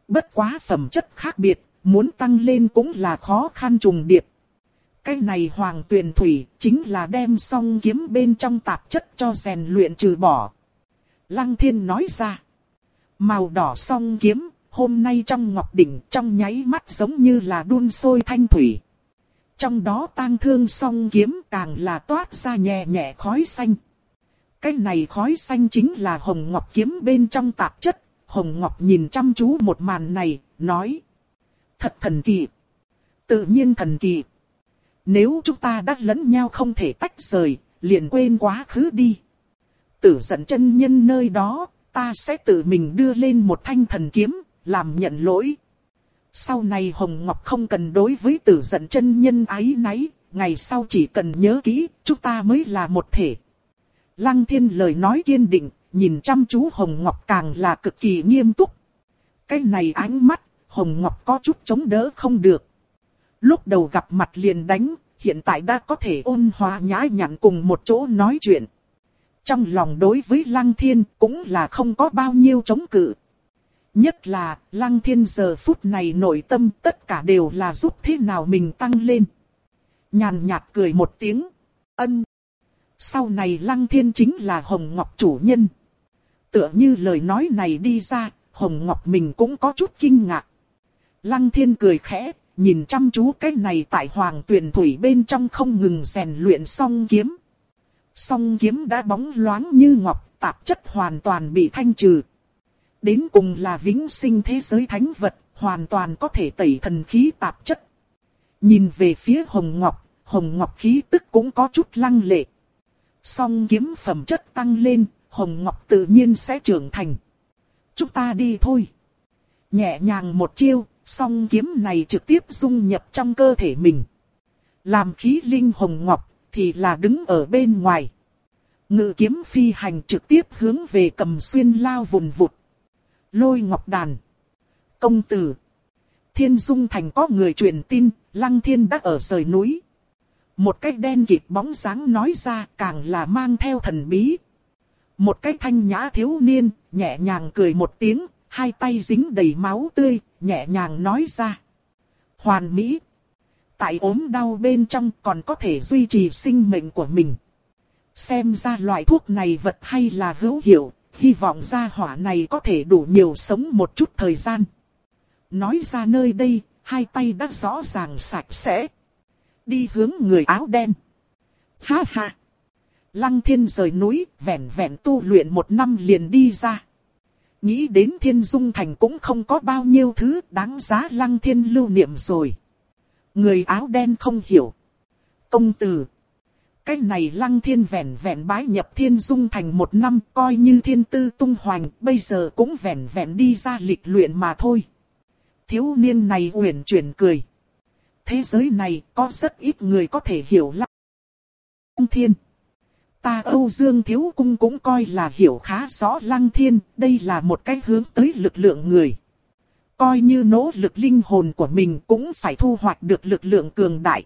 Bất quá phẩm chất khác biệt, muốn tăng lên cũng là khó khăn trùng điệp. Cái này hoàng tuyền thủy chính là đem song kiếm bên trong tạp chất cho rèn luyện trừ bỏ. Lăng thiên nói ra. Màu đỏ song kiếm, hôm nay trong ngọc đỉnh trong nháy mắt giống như là đun sôi thanh thủy. Trong đó tang thương song kiếm càng là toát ra nhẹ nhẹ khói xanh. Cái này khói xanh chính là hồng ngọc kiếm bên trong tạp chất. Hồng ngọc nhìn chăm chú một màn này, nói thật thần kỳ. Tự nhiên thần kỳ. Nếu chúng ta đã lẫn nhau không thể tách rời, liền quên quá khứ đi. Tử giận chân nhân nơi đó, ta sẽ tự mình đưa lên một thanh thần kiếm, làm nhận lỗi. Sau này Hồng Ngọc không cần đối với tử giận chân nhân ái náy, ngày sau chỉ cần nhớ kỹ, chúng ta mới là một thể. Lăng thiên lời nói kiên định, nhìn chăm chú Hồng Ngọc càng là cực kỳ nghiêm túc. Cái này ánh mắt, Hồng Ngọc có chút chống đỡ không được. Lúc đầu gặp mặt liền đánh, hiện tại đã có thể ôn hòa nhã nhặn cùng một chỗ nói chuyện. Trong lòng đối với Lăng Thiên cũng là không có bao nhiêu chống cự. Nhất là, Lăng Thiên giờ phút này nội tâm tất cả đều là giúp thế nào mình tăng lên. Nhàn nhạt cười một tiếng, ân. Sau này Lăng Thiên chính là Hồng Ngọc chủ nhân. Tựa như lời nói này đi ra, Hồng Ngọc mình cũng có chút kinh ngạc. Lăng thiên cười khẽ, nhìn chăm chú cái này tại hoàng tuyển thủy bên trong không ngừng rèn luyện song kiếm. Song kiếm đã bóng loáng như ngọc, tạp chất hoàn toàn bị thanh trừ. Đến cùng là vĩnh sinh thế giới thánh vật, hoàn toàn có thể tẩy thần khí tạp chất. Nhìn về phía hồng ngọc, hồng ngọc khí tức cũng có chút lăng lệ. Song kiếm phẩm chất tăng lên, hồng ngọc tự nhiên sẽ trưởng thành. Chúng ta đi thôi. Nhẹ nhàng một chiêu, song kiếm này trực tiếp dung nhập trong cơ thể mình. Làm khí linh hồng ngọc, thì là đứng ở bên ngoài. Ngự kiếm phi hành trực tiếp hướng về cầm xuyên lao vùn vụt. Lôi ngọc đàn. Công tử. Thiên dung thành có người truyền tin, lăng thiên đã ở rời núi. Một cái đen kịt bóng dáng nói ra càng là mang theo thần bí. Một cái thanh nhã thiếu niên, nhẹ nhàng cười một tiếng, hai tay dính đầy máu tươi, nhẹ nhàng nói ra. Hoàn mỹ. Tại ốm đau bên trong còn có thể duy trì sinh mệnh của mình. Xem ra loại thuốc này vật hay là hữu hiệu, hy vọng gia hỏa này có thể đủ nhiều sống một chút thời gian. Nói ra nơi đây, hai tay đã rõ ràng sạch sẽ. Đi hướng người áo đen. Ha ha. Lăng thiên rời núi, vẹn vẹn tu luyện một năm liền đi ra. Nghĩ đến thiên dung thành cũng không có bao nhiêu thứ đáng giá lăng thiên lưu niệm rồi. Người áo đen không hiểu. Công tử. Cái này lăng thiên vẹn vẹn bái nhập thiên dung thành một năm coi như thiên tư tung hoành bây giờ cũng vẹn vẹn đi ra lịch luyện mà thôi. Thiếu niên này uyển chuyển cười. Thế giới này có rất ít người có thể hiểu lăng thiên. Ta Âu Dương Thiếu Cung cũng coi là hiểu khá rõ lăng thiên, đây là một cái hướng tới lực lượng người. Coi như nỗ lực linh hồn của mình cũng phải thu hoạch được lực lượng cường đại.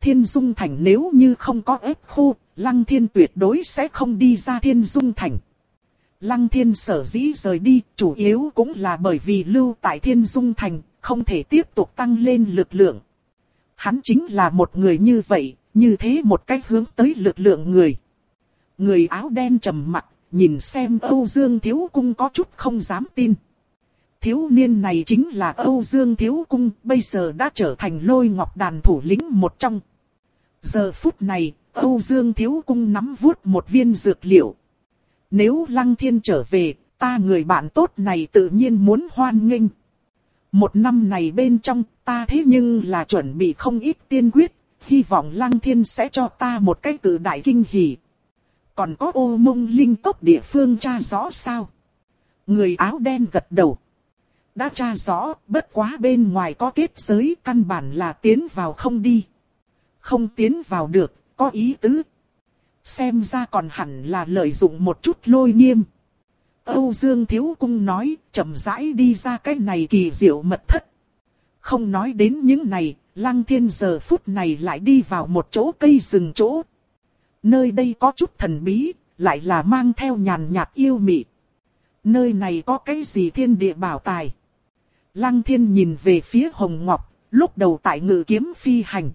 Thiên Dung Thành nếu như không có ép khu, Lăng Thiên tuyệt đối sẽ không đi ra Thiên Dung Thành. Lăng Thiên sở dĩ rời đi, chủ yếu cũng là bởi vì lưu tại Thiên Dung Thành, không thể tiếp tục tăng lên lực lượng. Hắn chính là một người như vậy, như thế một cách hướng tới lực lượng người. Người áo đen trầm mặt, nhìn xem Âu Dương Thiếu Cung có chút không dám tin. Thiếu niên này chính là Âu Dương Thiếu Cung, bây giờ đã trở thành lôi ngọc đàn thủ lĩnh một trong. Giờ phút này, Âu Dương Thiếu Cung nắm vuốt một viên dược liệu. Nếu Lăng Thiên trở về, ta người bạn tốt này tự nhiên muốn hoan nghênh. Một năm này bên trong, ta thế nhưng là chuẩn bị không ít tiên quyết, hy vọng Lăng Thiên sẽ cho ta một cái cử đại kinh hỉ. Còn có ô mông linh tốc địa phương tra rõ sao? Người áo đen gật đầu. Đã tra rõ, bất quá bên ngoài có kết giới căn bản là tiến vào không đi. Không tiến vào được, có ý tứ. Xem ra còn hẳn là lợi dụng một chút lôi nghiêm. Âu Dương Thiếu Cung nói, chậm rãi đi ra cái này kỳ diệu mật thất. Không nói đến những này, Lăng Thiên giờ phút này lại đi vào một chỗ cây rừng chỗ. Nơi đây có chút thần bí, lại là mang theo nhàn nhạt yêu mị. Nơi này có cái gì thiên địa bảo tài? Lăng thiên nhìn về phía Hồng Ngọc, lúc đầu tại ngự kiếm phi hành.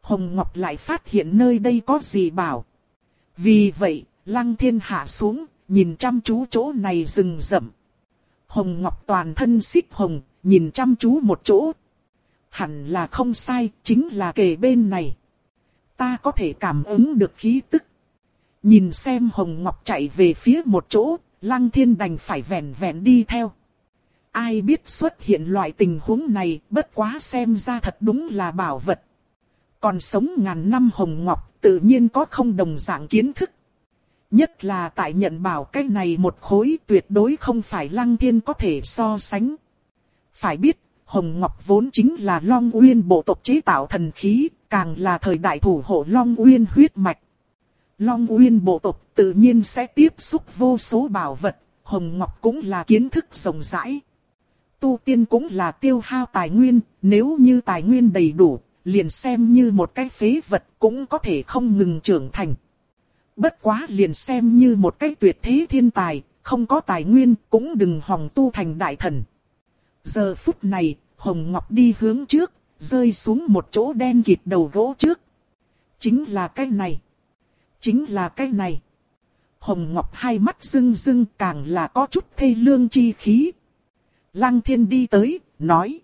Hồng Ngọc lại phát hiện nơi đây có gì bảo. Vì vậy, Lăng thiên hạ xuống, nhìn chăm chú chỗ này rừng rậm. Hồng Ngọc toàn thân xích hồng, nhìn chăm chú một chỗ. Hẳn là không sai, chính là kề bên này ta có thể cảm ứng được khí tức. Nhìn xem Hồng Ngọc chạy về phía một chỗ, Lăng Thiên đành phải vẹn vẹn đi theo. Ai biết xuất hiện loại tình huống này, bất quá xem ra thật đúng là bảo vật. Còn sống ngàn năm Hồng Ngọc, tự nhiên có không đồng dạng kiến thức. Nhất là tại nhận bảo cái này một khối tuyệt đối không phải Lăng Thiên có thể so sánh. Phải biết, Hồng Ngọc vốn chính là Long Uyên bộ tộc chế tạo thần khí, càng là thời đại thủ hộ Long Uyên huyết mạch. Long Uyên bộ tộc tự nhiên sẽ tiếp xúc vô số bảo vật, Hồng Ngọc cũng là kiến thức rộng rãi. Tu tiên cũng là tiêu hao tài nguyên, nếu như tài nguyên đầy đủ, liền xem như một cái phế vật cũng có thể không ngừng trưởng thành. Bất quá liền xem như một cái tuyệt thế thiên tài, không có tài nguyên cũng đừng hòng tu thành đại thần. Giờ phút này, Hồng Ngọc đi hướng trước, rơi xuống một chỗ đen kịt đầu gỗ trước. Chính là cái này. Chính là cái này. Hồng Ngọc hai mắt rưng rưng càng là có chút thê lương chi khí. Lăng thiên đi tới, nói.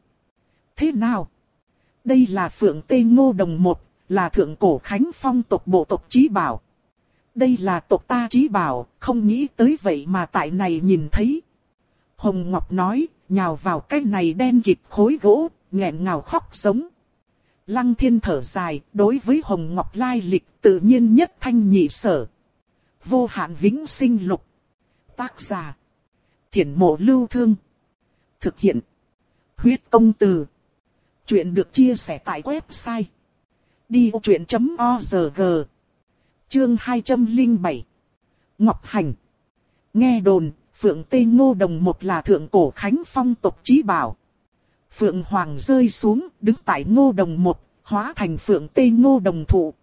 Thế nào? Đây là phượng tê ngô đồng một, là thượng cổ khánh phong tộc bộ tộc trí bảo. Đây là tộc ta trí bảo, không nghĩ tới vậy mà tại này nhìn thấy. Hồng Ngọc nói, nhào vào cái này đen kịt khối gỗ, nghẹn ngào khóc sống. Lăng thiên thở dài, đối với Hồng Ngọc Lai lịch tự nhiên nhất thanh nhị sở. Vô hạn vĩnh sinh lục. Tác giả. Thiển mộ lưu thương. Thực hiện. Huyết công từ. Chuyện được chia sẻ tại website. Đi vô chuyện.org Chương 207 Ngọc Hành Nghe đồn, Phượng Tây Ngô Đồng một là thượng cổ khánh phong tộc trí bảo. Phượng Hoàng rơi xuống, đứng tại ngô đồng một, hóa thành Phượng Tây Ngô Đồng thụ.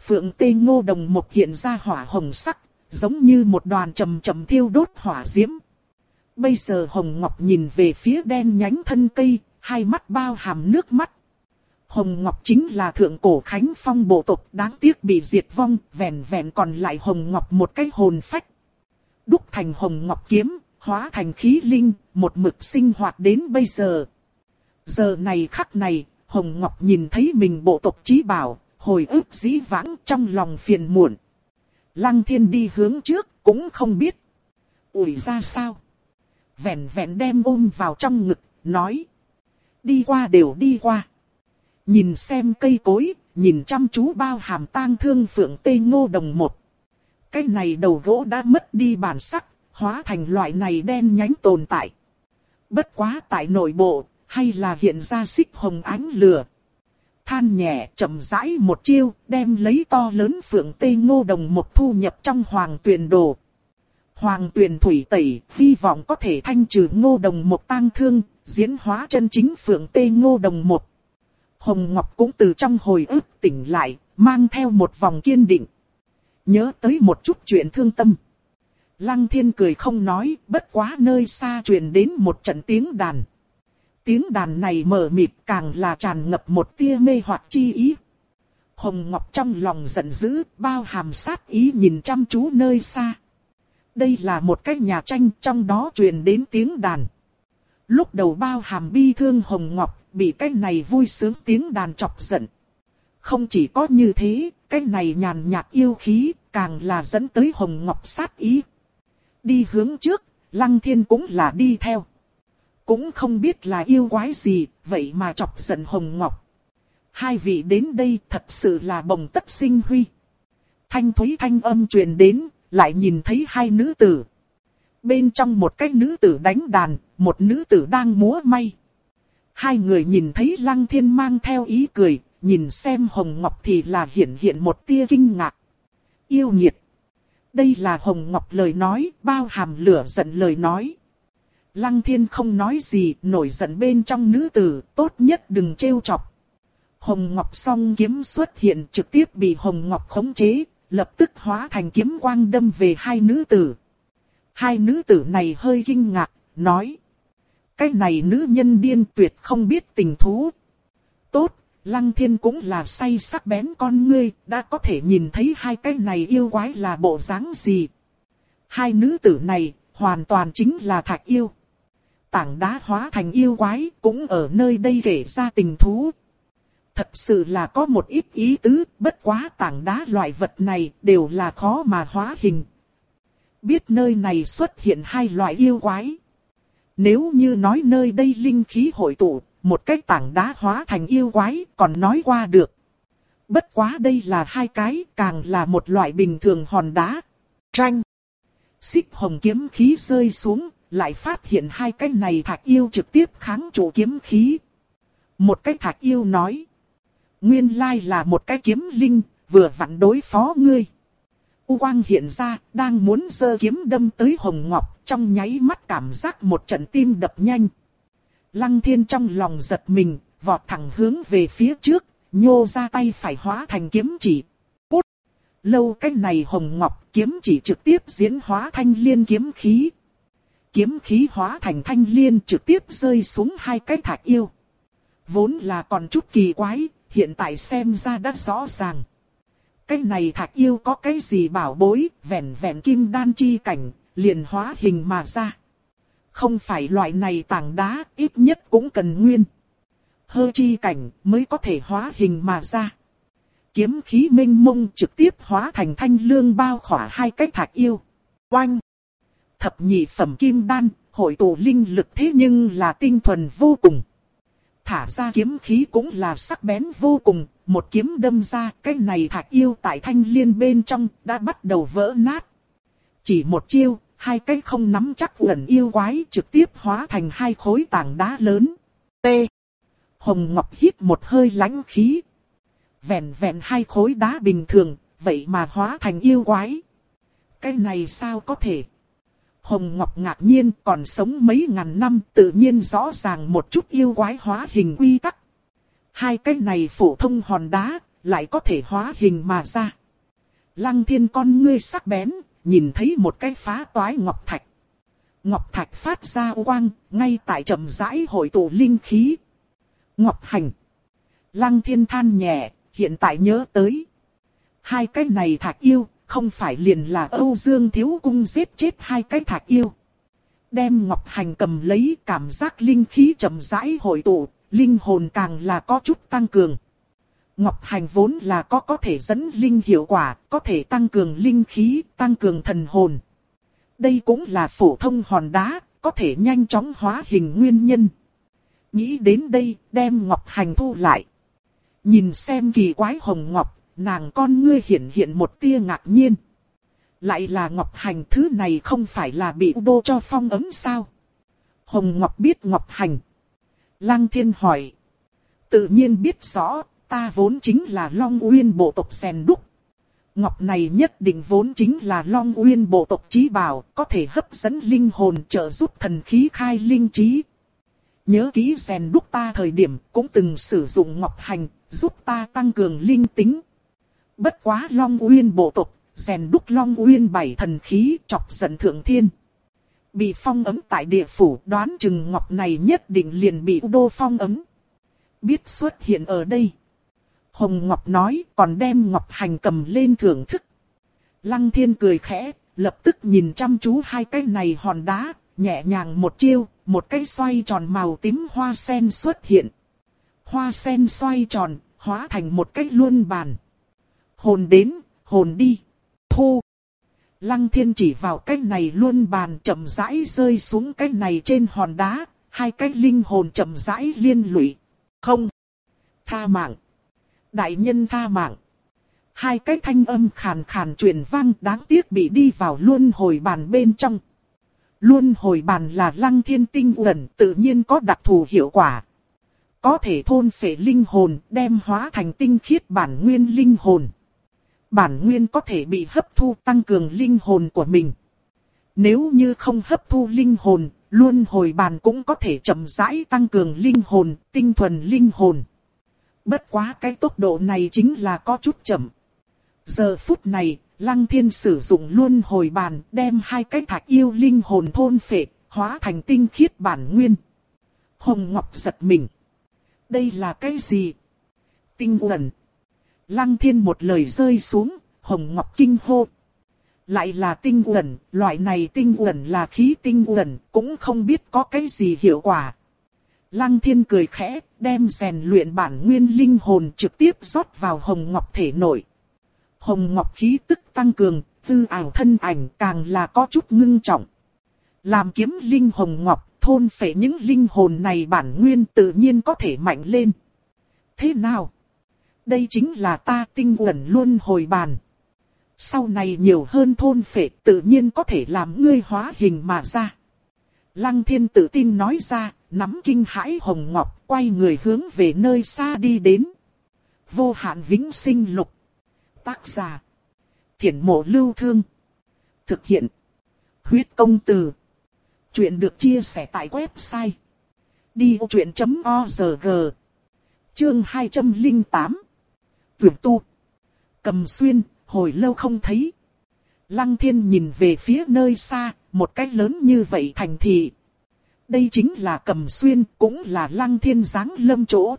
Phượng Tây Ngô Đồng một hiện ra hỏa hồng sắc, giống như một đoàn trầm trầm thiêu đốt hỏa diễm. Bây giờ Hồng Ngọc nhìn về phía đen nhánh thân cây, hai mắt bao hàm nước mắt. Hồng Ngọc chính là thượng cổ khánh phong bộ tộc đáng tiếc bị diệt vong, vẹn vẹn còn lại Hồng Ngọc một cái hồn phách. Đúc thành Hồng Ngọc kiếm, hóa thành khí linh, một mực sinh hoạt đến bây giờ. Giờ này khắc này, Hồng Ngọc nhìn thấy mình bộ tộc trí bảo, hồi ức dĩ vãng trong lòng phiền muộn. Lăng thiên đi hướng trước, cũng không biết. Ủi ra sao? Vẹn vẹn đem ôm vào trong ngực, nói. Đi qua đều đi qua. Nhìn xem cây cối, nhìn chăm chú bao hàm tang thương phượng tê ngô đồng một. Cái này đầu gỗ đã mất đi bản sắc, hóa thành loại này đen nhánh tồn tại. Bất quá tại nội bộ, hay là hiện ra xích hồng ánh lửa. Than nhẹ chậm rãi một chiêu, đem lấy to lớn phượng tê ngô đồng một thu nhập trong hoàng tuyển đồ. Hoàng tuyển thủy tẩy, hy vọng có thể thanh trừ ngô đồng một tang thương, diễn hóa chân chính phượng tê ngô đồng một. Hồng Ngọc cũng từ trong hồi ức tỉnh lại, mang theo một vòng kiên định. Nhớ tới một chút chuyện thương tâm. Lăng thiên cười không nói, bất quá nơi xa truyền đến một trận tiếng đàn. Tiếng đàn này mở mịt càng là tràn ngập một tia mê hoặc chi ý. Hồng Ngọc trong lòng giận dữ, bao hàm sát ý nhìn chăm chú nơi xa. Đây là một cái nhà tranh trong đó truyền đến tiếng đàn. Lúc đầu bao hàm bi thương Hồng Ngọc, bị cái này vui sướng tiếng đàn chọc giận. Không chỉ có như thế, cái này nhàn nhạt yêu khí, càng là dẫn tới Hồng Ngọc sát ý. Đi hướng trước, Lăng Thiên cũng là đi theo. Cũng không biết là yêu quái gì, vậy mà chọc giận Hồng Ngọc. Hai vị đến đây thật sự là bồng tất sinh huy. Thanh thúy thanh âm truyền đến, lại nhìn thấy hai nữ tử. Bên trong một cái nữ tử đánh đàn, một nữ tử đang múa may. Hai người nhìn thấy Lăng Thiên mang theo ý cười, nhìn xem Hồng Ngọc thì là hiện hiện một tia kinh ngạc. Yêu nghiệt. Đây là Hồng Ngọc lời nói, bao hàm lửa giận lời nói. Lăng Thiên không nói gì, nổi giận bên trong nữ tử, tốt nhất đừng trêu chọc. Hồng Ngọc song kiếm xuất hiện trực tiếp bị Hồng Ngọc khống chế, lập tức hóa thành kiếm quang đâm về hai nữ tử. Hai nữ tử này hơi kinh ngạc, nói. Cái này nữ nhân điên tuyệt không biết tình thú. Tốt, Lăng Thiên cũng là say sắc bén con ngươi, đã có thể nhìn thấy hai cái này yêu quái là bộ dáng gì. Hai nữ tử này, hoàn toàn chính là thạch yêu. Tảng đá hóa thành yêu quái, cũng ở nơi đây kể ra tình thú. Thật sự là có một ít ý tứ, bất quá tảng đá loại vật này đều là khó mà hóa hình. Biết nơi này xuất hiện hai loại yêu quái. Nếu như nói nơi đây linh khí hội tụ, một cái tảng đá hóa thành yêu quái còn nói qua được. Bất quá đây là hai cái, càng là một loại bình thường hòn đá. Tranh. Xích hồng kiếm khí rơi xuống, lại phát hiện hai cái này thạch yêu trực tiếp kháng chủ kiếm khí. Một cái thạch yêu nói. Nguyên lai là một cái kiếm linh, vừa vặn đối phó ngươi. U quang hiện ra, đang muốn giơ kiếm đâm tới Hồng Ngọc, trong nháy mắt cảm giác một trận tim đập nhanh. Lăng thiên trong lòng giật mình, vọt thẳng hướng về phía trước, nhô ra tay phải hóa thành kiếm chỉ. Cút! Lâu cách này Hồng Ngọc kiếm chỉ trực tiếp diễn hóa thanh liên kiếm khí. Kiếm khí hóa thành thanh liên trực tiếp rơi xuống hai cái thạch yêu. Vốn là còn chút kỳ quái, hiện tại xem ra đã rõ ràng. Cái này thạch yêu có cái gì bảo bối, vẹn vẹn kim đan chi cảnh, liền hóa hình mà ra. Không phải loại này tảng đá, ít nhất cũng cần nguyên. Hơ chi cảnh mới có thể hóa hình mà ra. Kiếm khí minh mông trực tiếp hóa thành thanh lương bao khỏa hai cái thạch yêu. Oanh! Thập nhị phẩm kim đan, hội tụ linh lực thế nhưng là tinh thuần vô cùng. Thả ra kiếm khí cũng là sắc bén vô cùng, một kiếm đâm ra, cái này thạch yêu tại thanh liên bên trong, đã bắt đầu vỡ nát. Chỉ một chiêu, hai cái không nắm chắc gần yêu quái trực tiếp hóa thành hai khối tảng đá lớn. T. Hồng Ngọc hít một hơi lãnh khí. Vẹn vẹn hai khối đá bình thường, vậy mà hóa thành yêu quái. Cái này sao có thể? Hồng Ngọc ngạc nhiên còn sống mấy ngàn năm tự nhiên rõ ràng một chút yêu quái hóa hình quy tắc. Hai cái này phổ thông hòn đá, lại có thể hóa hình mà ra. Lăng thiên con ngươi sắc bén, nhìn thấy một cái phá toái ngọc thạch. Ngọc thạch phát ra quang, ngay tại trầm rãi hội tụ linh khí. Ngọc hành. Lăng thiên than nhẹ, hiện tại nhớ tới. Hai cái này thạch yêu, không phải liền là Âu Dương Thiếu Cung giết chết hai cái thạch yêu. Đem Ngọc Hành cầm lấy cảm giác linh khí chậm rãi hội tụ, linh hồn càng là có chút tăng cường. Ngọc Hành vốn là có có thể dẫn linh hiệu quả, có thể tăng cường linh khí, tăng cường thần hồn. Đây cũng là phổ thông hòn đá, có thể nhanh chóng hóa hình nguyên nhân. Nghĩ đến đây, đem Ngọc Hành thu lại. Nhìn xem kỳ quái hồng Ngọc, nàng con ngươi hiện hiện một tia ngạc nhiên. Lại là Ngọc Hành thứ này không phải là bị đô cho phong ấm sao? Hồng Ngọc biết Ngọc Hành. Lăng Thiên hỏi. Tự nhiên biết rõ, ta vốn chính là Long Uyên bộ tộc sen Đúc. Ngọc này nhất định vốn chính là Long Uyên bộ tộc trí bảo, có thể hấp dẫn linh hồn trợ giúp thần khí khai linh trí. Nhớ kỹ rèn đúc ta thời điểm cũng từng sử dụng Ngọc Hành, giúp ta tăng cường linh tính. Bất quá Long Uyên bộ tộc, rèn đúc Long Uyên bảy thần khí chọc giận thượng thiên. Bị phong ấm tại địa phủ đoán chừng Ngọc này nhất định liền bị đô phong ấm. Biết xuất hiện ở đây. Hồng Ngọc nói còn đem Ngọc Hành cầm lên thưởng thức. Lăng thiên cười khẽ, lập tức nhìn chăm chú hai cái này hòn đá, nhẹ nhàng một chiêu, một cái xoay tròn màu tím hoa sen xuất hiện. Hoa sen xoay tròn, hóa thành một cái luân bàn. Hồn đến, hồn đi, thu. Lăng thiên chỉ vào cái này luôn bàn chậm rãi rơi xuống cái này trên hòn đá, hai cái linh hồn chậm rãi liên lụy. Không. Tha mạng. Đại nhân tha mạng. Hai cái thanh âm khàn khàn truyền vang đáng tiếc bị đi vào luân hồi bàn bên trong. Luân hồi bàn là lăng thiên tinh uẩn tự nhiên có đặc thù hiệu quả. Có thể thôn phệ linh hồn đem hóa thành tinh khiết bản nguyên linh hồn. Bản nguyên có thể bị hấp thu tăng cường linh hồn của mình. Nếu như không hấp thu linh hồn, luân hồi bàn cũng có thể chậm rãi tăng cường linh hồn, tinh thuần linh hồn. Bất quá cái tốc độ này chính là có chút chậm. Giờ phút này, Lăng Thiên sử dụng luôn hồi bàn đem hai cái thạch yêu linh hồn thôn phệ, hóa thành tinh khiết bản nguyên. Hồng Ngọc giật mình. Đây là cái gì? Tinh uẩn. Lăng Thiên một lời rơi xuống, Hồng Ngọc kinh hô. Lại là tinh uẩn, loại này tinh uẩn là khí tinh uẩn, cũng không biết có cái gì hiệu quả. Lăng thiên cười khẽ, đem rèn luyện bản nguyên linh hồn trực tiếp rót vào hồng ngọc thể nội. Hồng ngọc khí tức tăng cường, tư ảo thân ảnh càng là có chút ngưng trọng. Làm kiếm linh hồng ngọc, thôn phệ những linh hồn này bản nguyên tự nhiên có thể mạnh lên. Thế nào? Đây chính là ta tinh quẩn luôn hồi bàn. Sau này nhiều hơn thôn phệ tự nhiên có thể làm ngươi hóa hình mà ra. Lăng thiên tự tin nói ra, nắm kinh hãi hồng ngọc, quay người hướng về nơi xa đi đến. Vô hạn vĩnh sinh lục. Tác giả. Thiển mộ lưu thương. Thực hiện. Huyết công từ. Chuyện được chia sẻ tại website. Đi vô chuyện.org Chương 208 Vượt tu Cầm xuyên, hồi lâu không thấy. Lăng thiên nhìn về phía nơi xa, một cách lớn như vậy thành thị, đây chính là cầm xuyên, cũng là lăng thiên dáng lâm chỗ.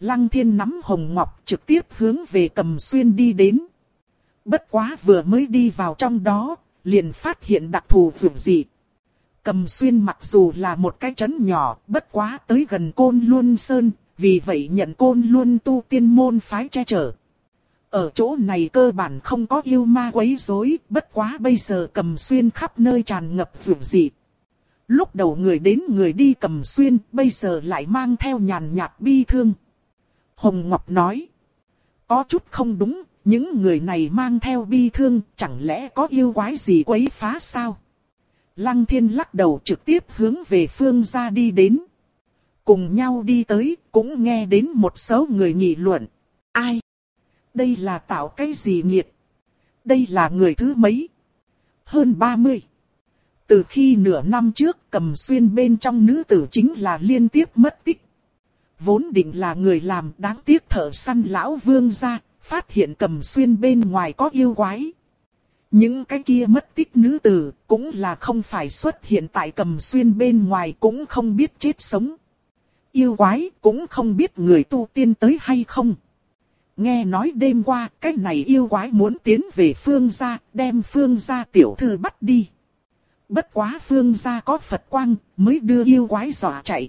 Lăng thiên nắm hồng ngọc trực tiếp hướng về cầm xuyên đi đến. Bất quá vừa mới đi vào trong đó, liền phát hiện đặc thù vượt dị. Cầm xuyên mặc dù là một cái trấn nhỏ, bất quá tới gần côn luân sơn, vì vậy nhận côn luôn tu tiên môn phái che chở. Ở chỗ này cơ bản không có yêu ma quấy rối, bất quá bây giờ cầm xuyên khắp nơi tràn ngập vượng dị. Lúc đầu người đến người đi cầm xuyên, bây giờ lại mang theo nhàn nhạt bi thương. Hồng Ngọc nói. Có chút không đúng, những người này mang theo bi thương, chẳng lẽ có yêu quái gì quấy phá sao? Lăng thiên lắc đầu trực tiếp hướng về phương ra đi đến. Cùng nhau đi tới, cũng nghe đến một số người nghị luận. Ai? Đây là tạo cái gì nghiệt? Đây là người thứ mấy? Hơn 30. Từ khi nửa năm trước cầm xuyên bên trong nữ tử chính là liên tiếp mất tích. Vốn định là người làm đáng tiếc thở săn lão vương ra, phát hiện cầm xuyên bên ngoài có yêu quái. Những cái kia mất tích nữ tử cũng là không phải xuất hiện tại cầm xuyên bên ngoài cũng không biết chết sống. Yêu quái cũng không biết người tu tiên tới hay không. Nghe nói đêm qua cái này yêu quái muốn tiến về phương gia đem phương gia tiểu thư bắt đi. Bất quá phương gia có Phật quang, mới đưa yêu quái dọa chạy.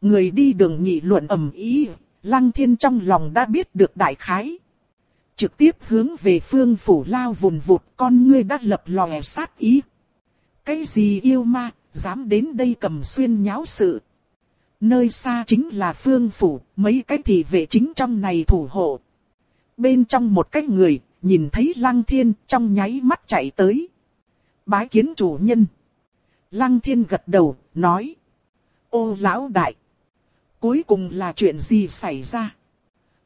Người đi đường nhị luận ầm ý, Lăng thiên trong lòng đã biết được đại khái. Trực tiếp hướng về phương phủ lao vùn vụt con ngươi đã lập lòe sát ý. Cái gì yêu ma, dám đến đây cầm xuyên nháo sự. Nơi xa chính là phương phủ, mấy cái thị vệ chính trong này thủ hộ. Bên trong một cái người, nhìn thấy lăng thiên trong nháy mắt chạy tới. Bái kiến chủ nhân. Lăng thiên gật đầu, nói. Ô lão đại. Cuối cùng là chuyện gì xảy ra?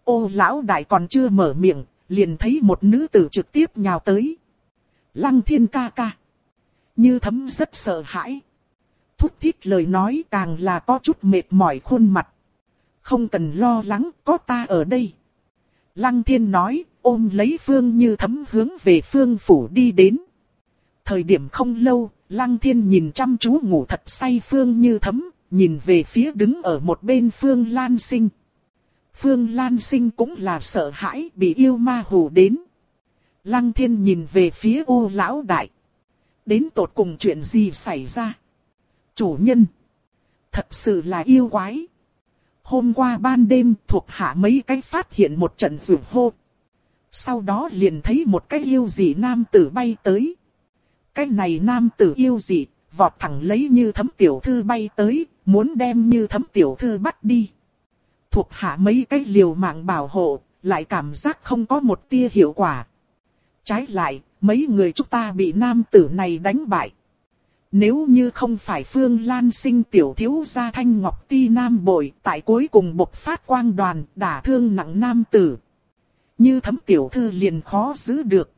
Ô lão đại còn chưa mở miệng, liền thấy một nữ tử trực tiếp nhào tới. Lăng thiên ca ca. Như thấm rất sợ hãi. Thúc thiết lời nói càng là có chút mệt mỏi khuôn mặt. Không cần lo lắng, có ta ở đây. Lăng thiên nói, ôm lấy phương như thấm hướng về phương phủ đi đến. Thời điểm không lâu, lăng thiên nhìn chăm chú ngủ thật say phương như thấm, nhìn về phía đứng ở một bên phương lan sinh. Phương Lan Sinh cũng là sợ hãi bị yêu ma hù đến. Lăng thiên nhìn về phía ô lão đại. Đến tột cùng chuyện gì xảy ra? Chủ nhân. Thật sự là yêu quái. Hôm qua ban đêm thuộc hạ mấy cái phát hiện một trận rượu hô. Sau đó liền thấy một cái yêu dị nam tử bay tới. Cái này nam tử yêu dị, vọt thẳng lấy như thấm tiểu thư bay tới, muốn đem như thấm tiểu thư bắt đi thuộc hạ mấy cái liều mạng bảo hộ, lại cảm giác không có một tia hiệu quả. Trái lại, mấy người chúng ta bị nam tử này đánh bại. Nếu như không phải Phương Lan sinh tiểu thiếu gia thanh ngọc ti nam bội, tại cuối cùng bộc phát quang đoàn, đả thương nặng nam tử. Như thấm tiểu thư liền khó giữ được.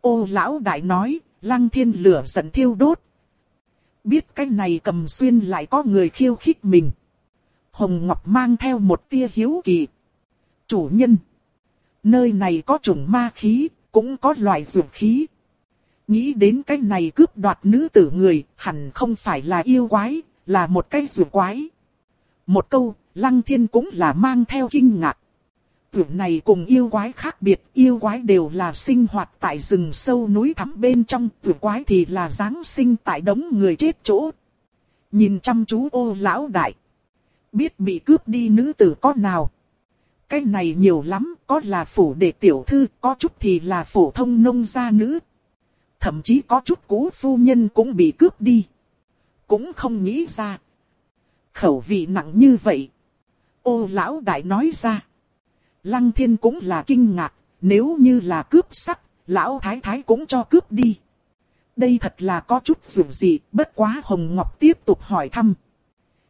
Ô lão đại nói, lăng thiên lửa giận thiêu đốt. Biết cái này cầm xuyên lại có người khiêu khích mình. Hồng Ngọc mang theo một tia hiếu kỳ. Chủ nhân. Nơi này có chủng ma khí, cũng có loại dược khí. Nghĩ đến cái này cướp đoạt nữ tử người, hẳn không phải là yêu quái, là một cái rùa quái. Một câu, Lăng Thiên cũng là mang theo kinh ngạc. Tưởng này cùng yêu quái khác biệt, yêu quái đều là sinh hoạt tại rừng sâu núi thẳm bên trong, tưởng quái thì là giáng sinh tại đống người chết chỗ. Nhìn chăm chú ô lão đại biết bị cướp đi nữ tử có nào. Cái này nhiều lắm, có là phủ đệ tiểu thư, có chút thì là phổ thông nông gia nữ. Thậm chí có chút cũ phu nhân cũng bị cướp đi. Cũng không nghĩ ra. Khẩu vị nặng như vậy. Ô lão đại nói ra. Lăng thiên cũng là kinh ngạc, nếu như là cướp sắc, lão thái thái cũng cho cướp đi. Đây thật là có chút dù gì, bất quá Hồng Ngọc tiếp tục hỏi thăm.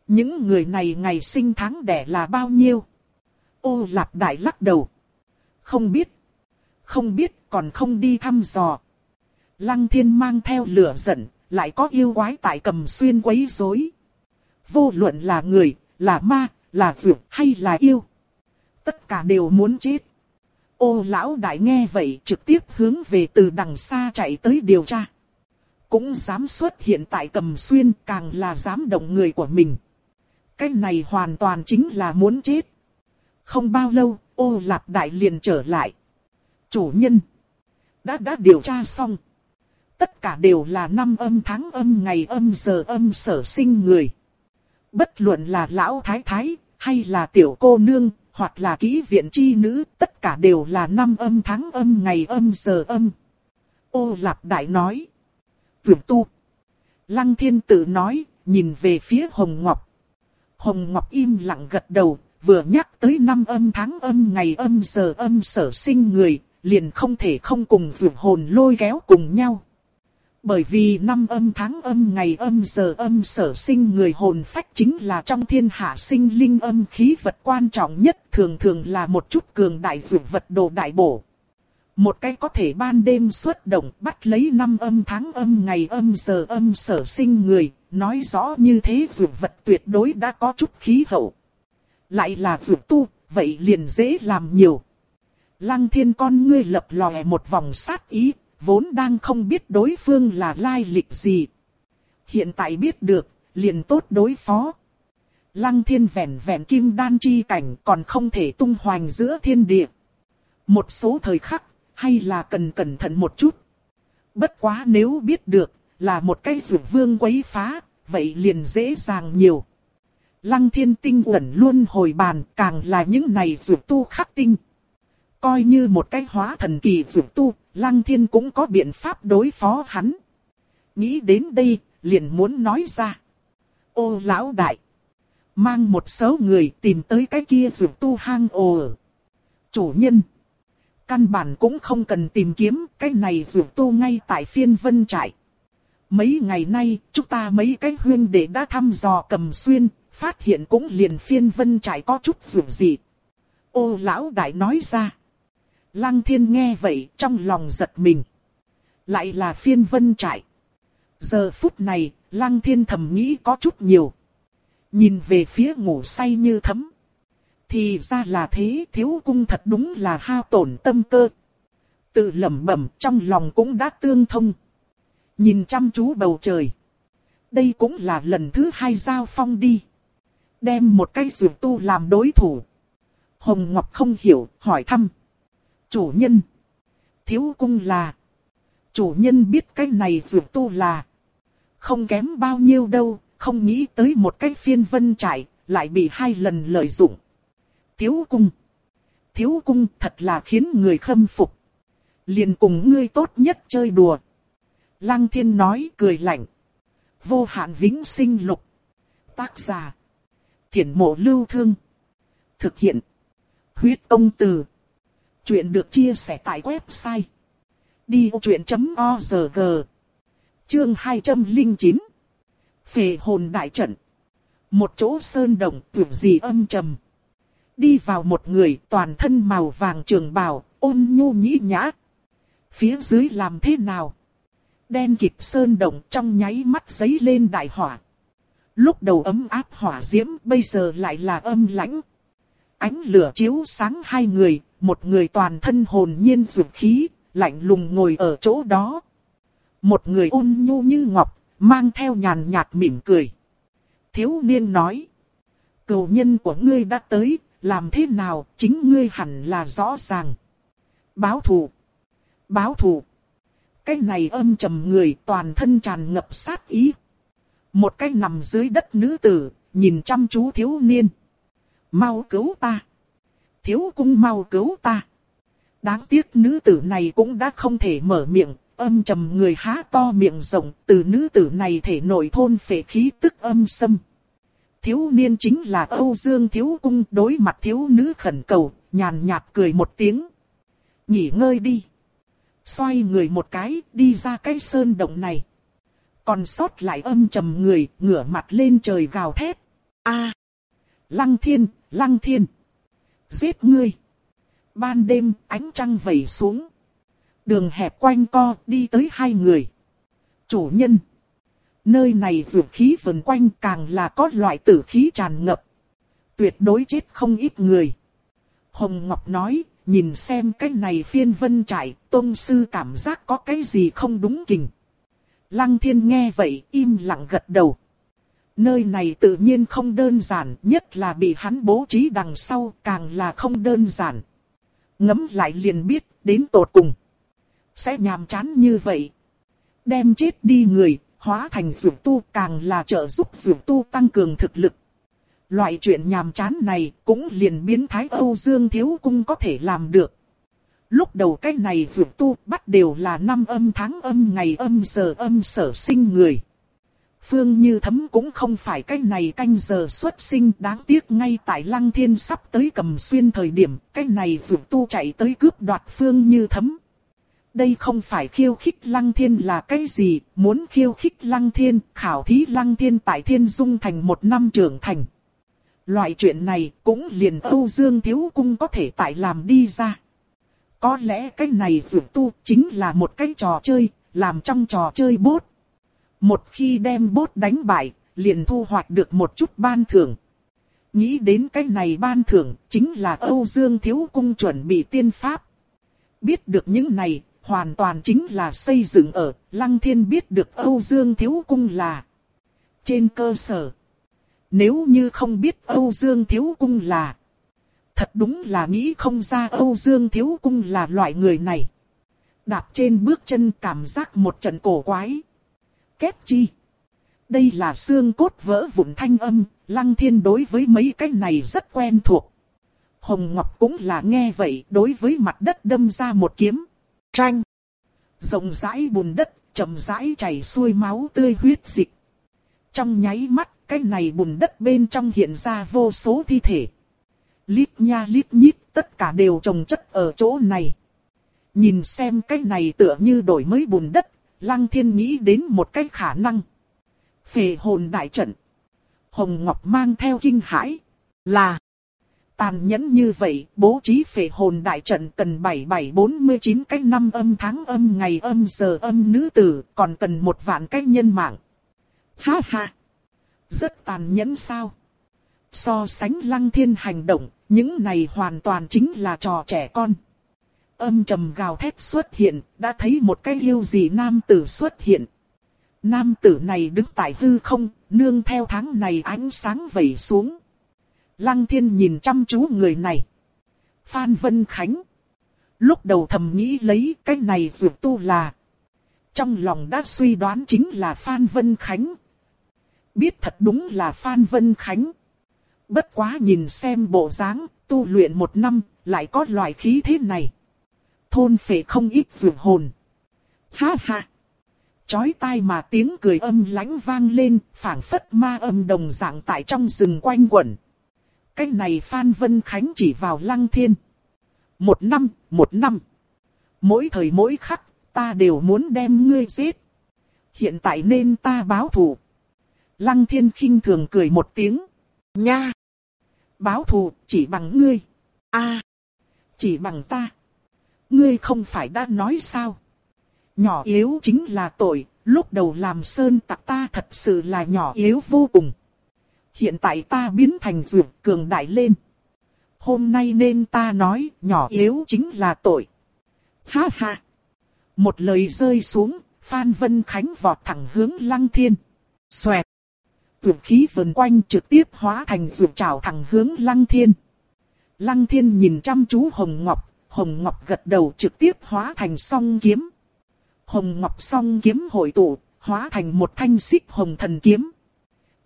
Những người này ngày sinh tháng đẻ là bao nhiêu? Ô lạp đại lắc đầu. Không biết. Không biết còn không đi thăm dò. Lăng thiên mang theo lửa giận, lại có yêu quái tại cầm xuyên quấy rối. Vô luận là người, là ma, là dược hay là yêu. Tất cả đều muốn chết. Ô lão đại nghe vậy trực tiếp hướng về từ đằng xa chạy tới điều tra. Cũng dám xuất hiện tại cầm xuyên càng là dám động người của mình. Cái này hoàn toàn chính là muốn chết. Không bao lâu, ô lạp đại liền trở lại. Chủ nhân. Đã đã điều tra xong. Tất cả đều là năm âm tháng âm ngày âm giờ âm sở sinh người. Bất luận là lão thái thái, hay là tiểu cô nương, hoặc là kỹ viện chi nữ, tất cả đều là năm âm tháng âm ngày âm giờ âm. Ô lạp đại nói. Vượt tu. Lăng thiên tử nói, nhìn về phía Hồng Ngọc. Hồng Ngọc im lặng gật đầu, vừa nhắc tới năm âm tháng âm ngày âm giờ âm sở sinh người, liền không thể không cùng vượt hồn lôi kéo cùng nhau. Bởi vì năm âm tháng âm ngày âm giờ âm sở sinh người hồn phách chính là trong thiên hạ sinh linh âm khí vật quan trọng nhất thường thường là một chút cường đại dụ vật đồ đại bổ. Một cái có thể ban đêm xuất động bắt lấy năm âm tháng âm ngày âm giờ âm sở sinh người, nói rõ như thế dụ vật tuyệt đối đã có chút khí hậu. Lại là dụ tu, vậy liền dễ làm nhiều. Lăng thiên con ngươi lập lòe một vòng sát ý, vốn đang không biết đối phương là lai lịch gì. Hiện tại biết được, liền tốt đối phó. Lăng thiên vẹn vẹn kim đan chi cảnh còn không thể tung hoành giữa thiên địa. Một số thời khắc, hay là cần cẩn thận một chút. Bất quá nếu biết được, là một cái rượu vương quấy phá, vậy liền dễ dàng nhiều. Lăng thiên tinh uẩn luôn hồi bàn càng là những này rượu tu khắc tinh. Coi như một cái hóa thần kỳ dược tu, lăng thiên cũng có biện pháp đối phó hắn. Nghĩ đến đây, liền muốn nói ra. Ô lão đại! Mang một số người tìm tới cái kia dược tu hang ồ. Chủ nhân! Căn bản cũng không cần tìm kiếm, cái này dược tu ngay tại phiên vân trại. Mấy ngày nay, chúng ta mấy cái huyên đệ đã thăm dò cầm xuyên, phát hiện cũng liền phiên vân trải có chút dường gì. Ô lão đại nói ra. Lăng thiên nghe vậy trong lòng giật mình. Lại là phiên vân trại. Giờ phút này, lăng thiên thầm nghĩ có chút nhiều. Nhìn về phía ngủ say như thấm. Thì ra là thế thiếu cung thật đúng là hao tổn tâm cơ. Tự lẩm bẩm trong lòng cũng đã tương thông. Nhìn chăm chú bầu trời. Đây cũng là lần thứ hai giao phong đi. Đem một cây rượu tu làm đối thủ. Hồng Ngọc không hiểu, hỏi thăm. Chủ nhân. Thiếu cung là. Chủ nhân biết cái này dược tu là. Không kém bao nhiêu đâu, không nghĩ tới một cái phiên vân trải, lại bị hai lần lợi dụng. Thiếu cung. Thiếu cung thật là khiến người khâm phục. Liền cùng ngươi tốt nhất chơi đùa. Lăng thiên nói cười lạnh. Vô hạn vĩnh sinh lục. Tác giả. Thiển mộ lưu thương. Thực hiện. Huyết công từ. Chuyện được chia sẻ tại website. Đi vô chuyện.org Chương 209 Phề hồn đại trận Một chỗ sơn động tưởng gì âm trầm. Đi vào một người toàn thân màu vàng trường bào, ôn nhu nhĩ nhã. Phía dưới làm thế nào? Đen kịp sơn động trong nháy mắt giấy lên đại hỏa. Lúc đầu ấm áp hỏa diễm bây giờ lại là âm lãnh. Ánh lửa chiếu sáng hai người, một người toàn thân hồn nhiên dược khí, lạnh lùng ngồi ở chỗ đó. Một người ôn nhu như ngọc, mang theo nhàn nhạt mỉm cười. Thiếu niên nói. Cầu nhân của ngươi đã tới, làm thế nào chính ngươi hẳn là rõ ràng. Báo thù. Báo thù. Cái này âm trầm người toàn thân tràn ngập sát ý. Một cái nằm dưới đất nữ tử, nhìn chăm chú thiếu niên. Mau cứu ta. Thiếu cung mau cứu ta. Đáng tiếc nữ tử này cũng đã không thể mở miệng, âm trầm người há to miệng rộng, từ nữ tử này thể nổi thôn phệ khí tức âm sâm. Thiếu niên chính là Âu Dương Thiếu Cung đối mặt thiếu nữ khẩn cầu, nhàn nhạt cười một tiếng. Nghỉ ngơi đi. Xoay người một cái, đi ra cái sơn động này. Còn sót lại âm trầm người, ngửa mặt lên trời gào thét. a Lăng thiên, lăng thiên. Giết ngươi. Ban đêm, ánh trăng vẩy xuống. Đường hẹp quanh co, đi tới hai người. Chủ nhân. Nơi này dược khí vần quanh càng là có loại tử khí tràn ngập. Tuyệt đối chết không ít người. Hồng Ngọc nói, nhìn xem cái này phiên vân trải, tôn sư cảm giác có cái gì không đúng kình. Lăng thiên nghe vậy, im lặng gật đầu. Nơi này tự nhiên không đơn giản, nhất là bị hắn bố trí đằng sau càng là không đơn giản. Ngấm lại liền biết, đến tột cùng. Sẽ nhàm chán như vậy. Đem chết đi người, hóa thành dược tu càng là trợ giúp dược tu tăng cường thực lực. Loại chuyện nhàm chán này cũng liền biến thái Âu Dương Thiếu Cung có thể làm được. Lúc đầu cái này dược tu bắt đều là năm âm tháng âm ngày âm giờ âm sở sinh người. Phương Như Thấm cũng không phải cái này canh giờ xuất sinh đáng tiếc ngay tại Lăng Thiên sắp tới cầm xuyên thời điểm cái này dược tu chạy tới cướp đoạt Phương Như Thấm. Đây không phải khiêu khích Lăng Thiên là cái gì, muốn khiêu khích Lăng Thiên, khảo thí Lăng Thiên tại Thiên Dung thành một năm trưởng thành. Loại chuyện này cũng liền Âu Dương Thiếu Cung có thể tại làm đi ra. Có lẽ cái này dược tu chính là một cái trò chơi, làm trong trò chơi bốt. Một khi đem bốt đánh bại, liền thu hoạch được một chút ban thưởng. Nghĩ đến cái này ban thưởng, chính là Âu Dương Thiếu Cung chuẩn bị tiên pháp. Biết được những này, hoàn toàn chính là xây dựng ở, Lăng Thiên biết được Âu Dương Thiếu Cung là. Trên cơ sở, nếu như không biết Âu Dương Thiếu Cung là, Thật đúng là nghĩ không ra Âu Dương Thiếu Cung là loại người này. Đạp trên bước chân cảm giác một trận cổ quái. Kết chi. Đây là xương cốt vỡ vụn thanh âm, lăng thiên đối với mấy cái này rất quen thuộc. Hồng Ngọc cũng là nghe vậy, đối với mặt đất đâm ra một kiếm. Tranh. Rộng rãi bùn đất, chậm rãi chảy xuôi máu tươi huyết dịch. Trong nháy mắt, cái này bùn đất bên trong hiện ra vô số thi thể. Lít nha lít nhít, tất cả đều trồng chất ở chỗ này. Nhìn xem cái này tựa như đổi mới bùn đất, Lăng Thiên nghĩ đến một cái khả năng. Phệ hồn đại trận. Hồng Ngọc mang theo kinh hãi. Là. Tàn nhẫn như vậy, bố trí phệ hồn đại trận cần 7749 cái năm âm tháng âm ngày âm giờ âm nữ tử, còn cần một vạn cái nhân mạng. Ha ha! Rất tàn nhẫn sao? So sánh lăng thiên hành động, những này hoàn toàn chính là trò trẻ con. Âm trầm gào thét xuất hiện, đã thấy một cái yêu gì nam tử xuất hiện. Nam tử này đứng tại hư không, nương theo tháng này ánh sáng vẩy xuống. Lăng thiên nhìn chăm chú người này. Phan Vân Khánh. Lúc đầu thầm nghĩ lấy cái này dược tu là. Trong lòng đã suy đoán chính là Phan Vân Khánh. Biết thật đúng là Phan Vân Khánh. Bất quá nhìn xem bộ dáng, tu luyện một năm, lại có loại khí thế này. Thôn phệ không ít dược hồn. Ha ha! Chói tai mà tiếng cười âm lãnh vang lên, phảng phất ma âm đồng dạng tại trong rừng quanh quẩn. Cái này Phan Vân Khánh chỉ vào lăng thiên. Một năm, một năm. Mỗi thời mỗi khắc, ta đều muốn đem ngươi giết. Hiện tại nên ta báo thù. Lăng thiên khinh thường cười một tiếng. Nha! Báo thù chỉ bằng ngươi. a Chỉ bằng ta. Ngươi không phải đã nói sao? Nhỏ yếu chính là tội, lúc đầu làm sơn tặc ta thật sự là nhỏ yếu vô cùng. Hiện tại ta biến thành dược cường đại lên. Hôm nay nên ta nói nhỏ yếu chính là tội. Ha ha! Một lời rơi xuống, Phan Vân Khánh vọt thẳng hướng Lăng Thiên. Xoẹt! Vượt khí vần quanh trực tiếp hóa thành vượt trào thẳng hướng Lăng Thiên. Lăng Thiên nhìn chăm chú Hồng Ngọc, Hồng Ngọc gật đầu trực tiếp hóa thành song kiếm. Hồng Ngọc song kiếm hội tụ, hóa thành một thanh xích hồng thần kiếm.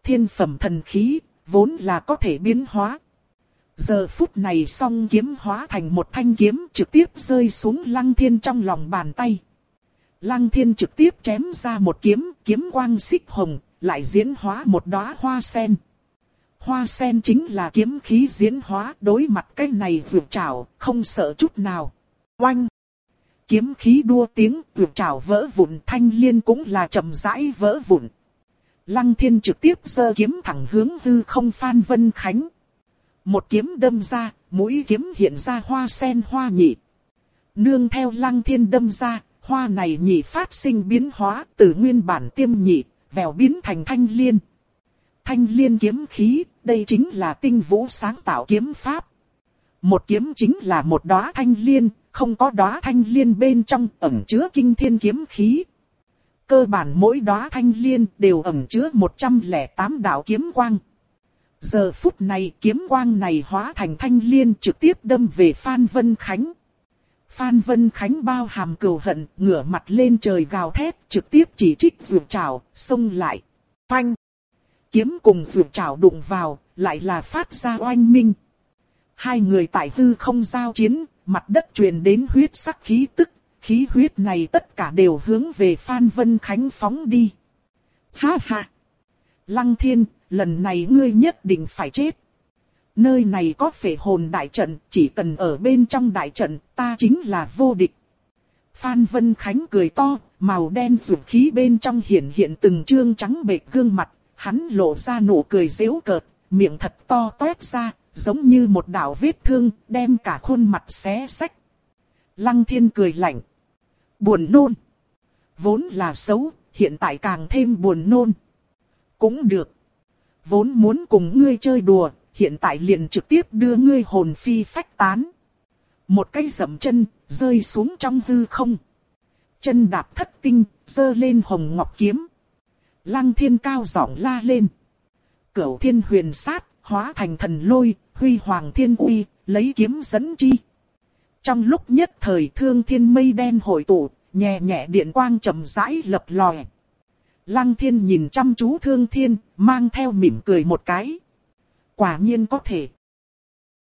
Thiên phẩm thần khí, vốn là có thể biến hóa. Giờ phút này song kiếm hóa thành một thanh kiếm trực tiếp rơi xuống lăng thiên trong lòng bàn tay. Lăng thiên trực tiếp chém ra một kiếm, kiếm quang xích hồng, lại diễn hóa một đóa hoa sen. Hoa sen chính là kiếm khí diễn hóa đối mặt cái này vượt trào, không sợ chút nào. Oanh! Kiếm khí đua tiếng vượt trào vỡ vụn thanh liên cũng là chậm rãi vỡ vụn. Lăng thiên trực tiếp giơ kiếm thẳng hướng hư không Phan Vân Khánh. Một kiếm đâm ra, mũi kiếm hiện ra hoa sen hoa nhị. Nương theo lăng thiên đâm ra, hoa này nhị phát sinh biến hóa từ nguyên bản tiêm nhị, vèo biến thành thanh liên. Thanh liên kiếm khí, đây chính là tinh vũ sáng tạo kiếm pháp. Một kiếm chính là một đóa thanh liên, không có đóa thanh liên bên trong ẩn chứa kinh thiên kiếm khí. Cơ bản mỗi đóa thanh liên đều ẩn chứa 108 đạo kiếm quang. Giờ phút này kiếm quang này hóa thành thanh liên trực tiếp đâm về Phan Vân Khánh. Phan Vân Khánh bao hàm cừu hận, ngửa mặt lên trời gào thét, trực tiếp chỉ trích vượt trào, xông lại. Phanh! Kiếm cùng vượt trảo đụng vào, lại là phát ra oanh minh. Hai người tại hư không giao chiến, mặt đất truyền đến huyết sắc khí tức, khí huyết này tất cả đều hướng về Phan Vân Khánh phóng đi. Ha ha! Lăng thiên, lần này ngươi nhất định phải chết. Nơi này có phệ hồn đại trận, chỉ cần ở bên trong đại trận, ta chính là vô địch. Phan Vân Khánh cười to, màu đen rượu khí bên trong hiện hiện từng trương trắng bệ gương mặt, hắn lộ ra nụ cười dễu cợt, miệng thật to toét ra, giống như một đạo vết thương, đem cả khuôn mặt xé sách. Lăng thiên cười lạnh. Buồn nôn. Vốn là xấu, hiện tại càng thêm buồn nôn. Cũng được. Vốn muốn cùng ngươi chơi đùa, hiện tại liền trực tiếp đưa ngươi hồn phi phách tán. Một cái dậm chân, rơi xuống trong hư không. Chân đạp thất tinh, dơ lên hồng ngọc kiếm. Lăng thiên cao giọng la lên. Cửu thiên huyền sát, hóa thành thần lôi, huy hoàng thiên uy, lấy kiếm dẫn chi. Trong lúc nhất thời thương thiên mây đen hội tụ, nhẹ nhẹ điện quang chậm rãi lập lòe. Lăng thiên nhìn chăm chú thương thiên, mang theo mỉm cười một cái. Quả nhiên có thể.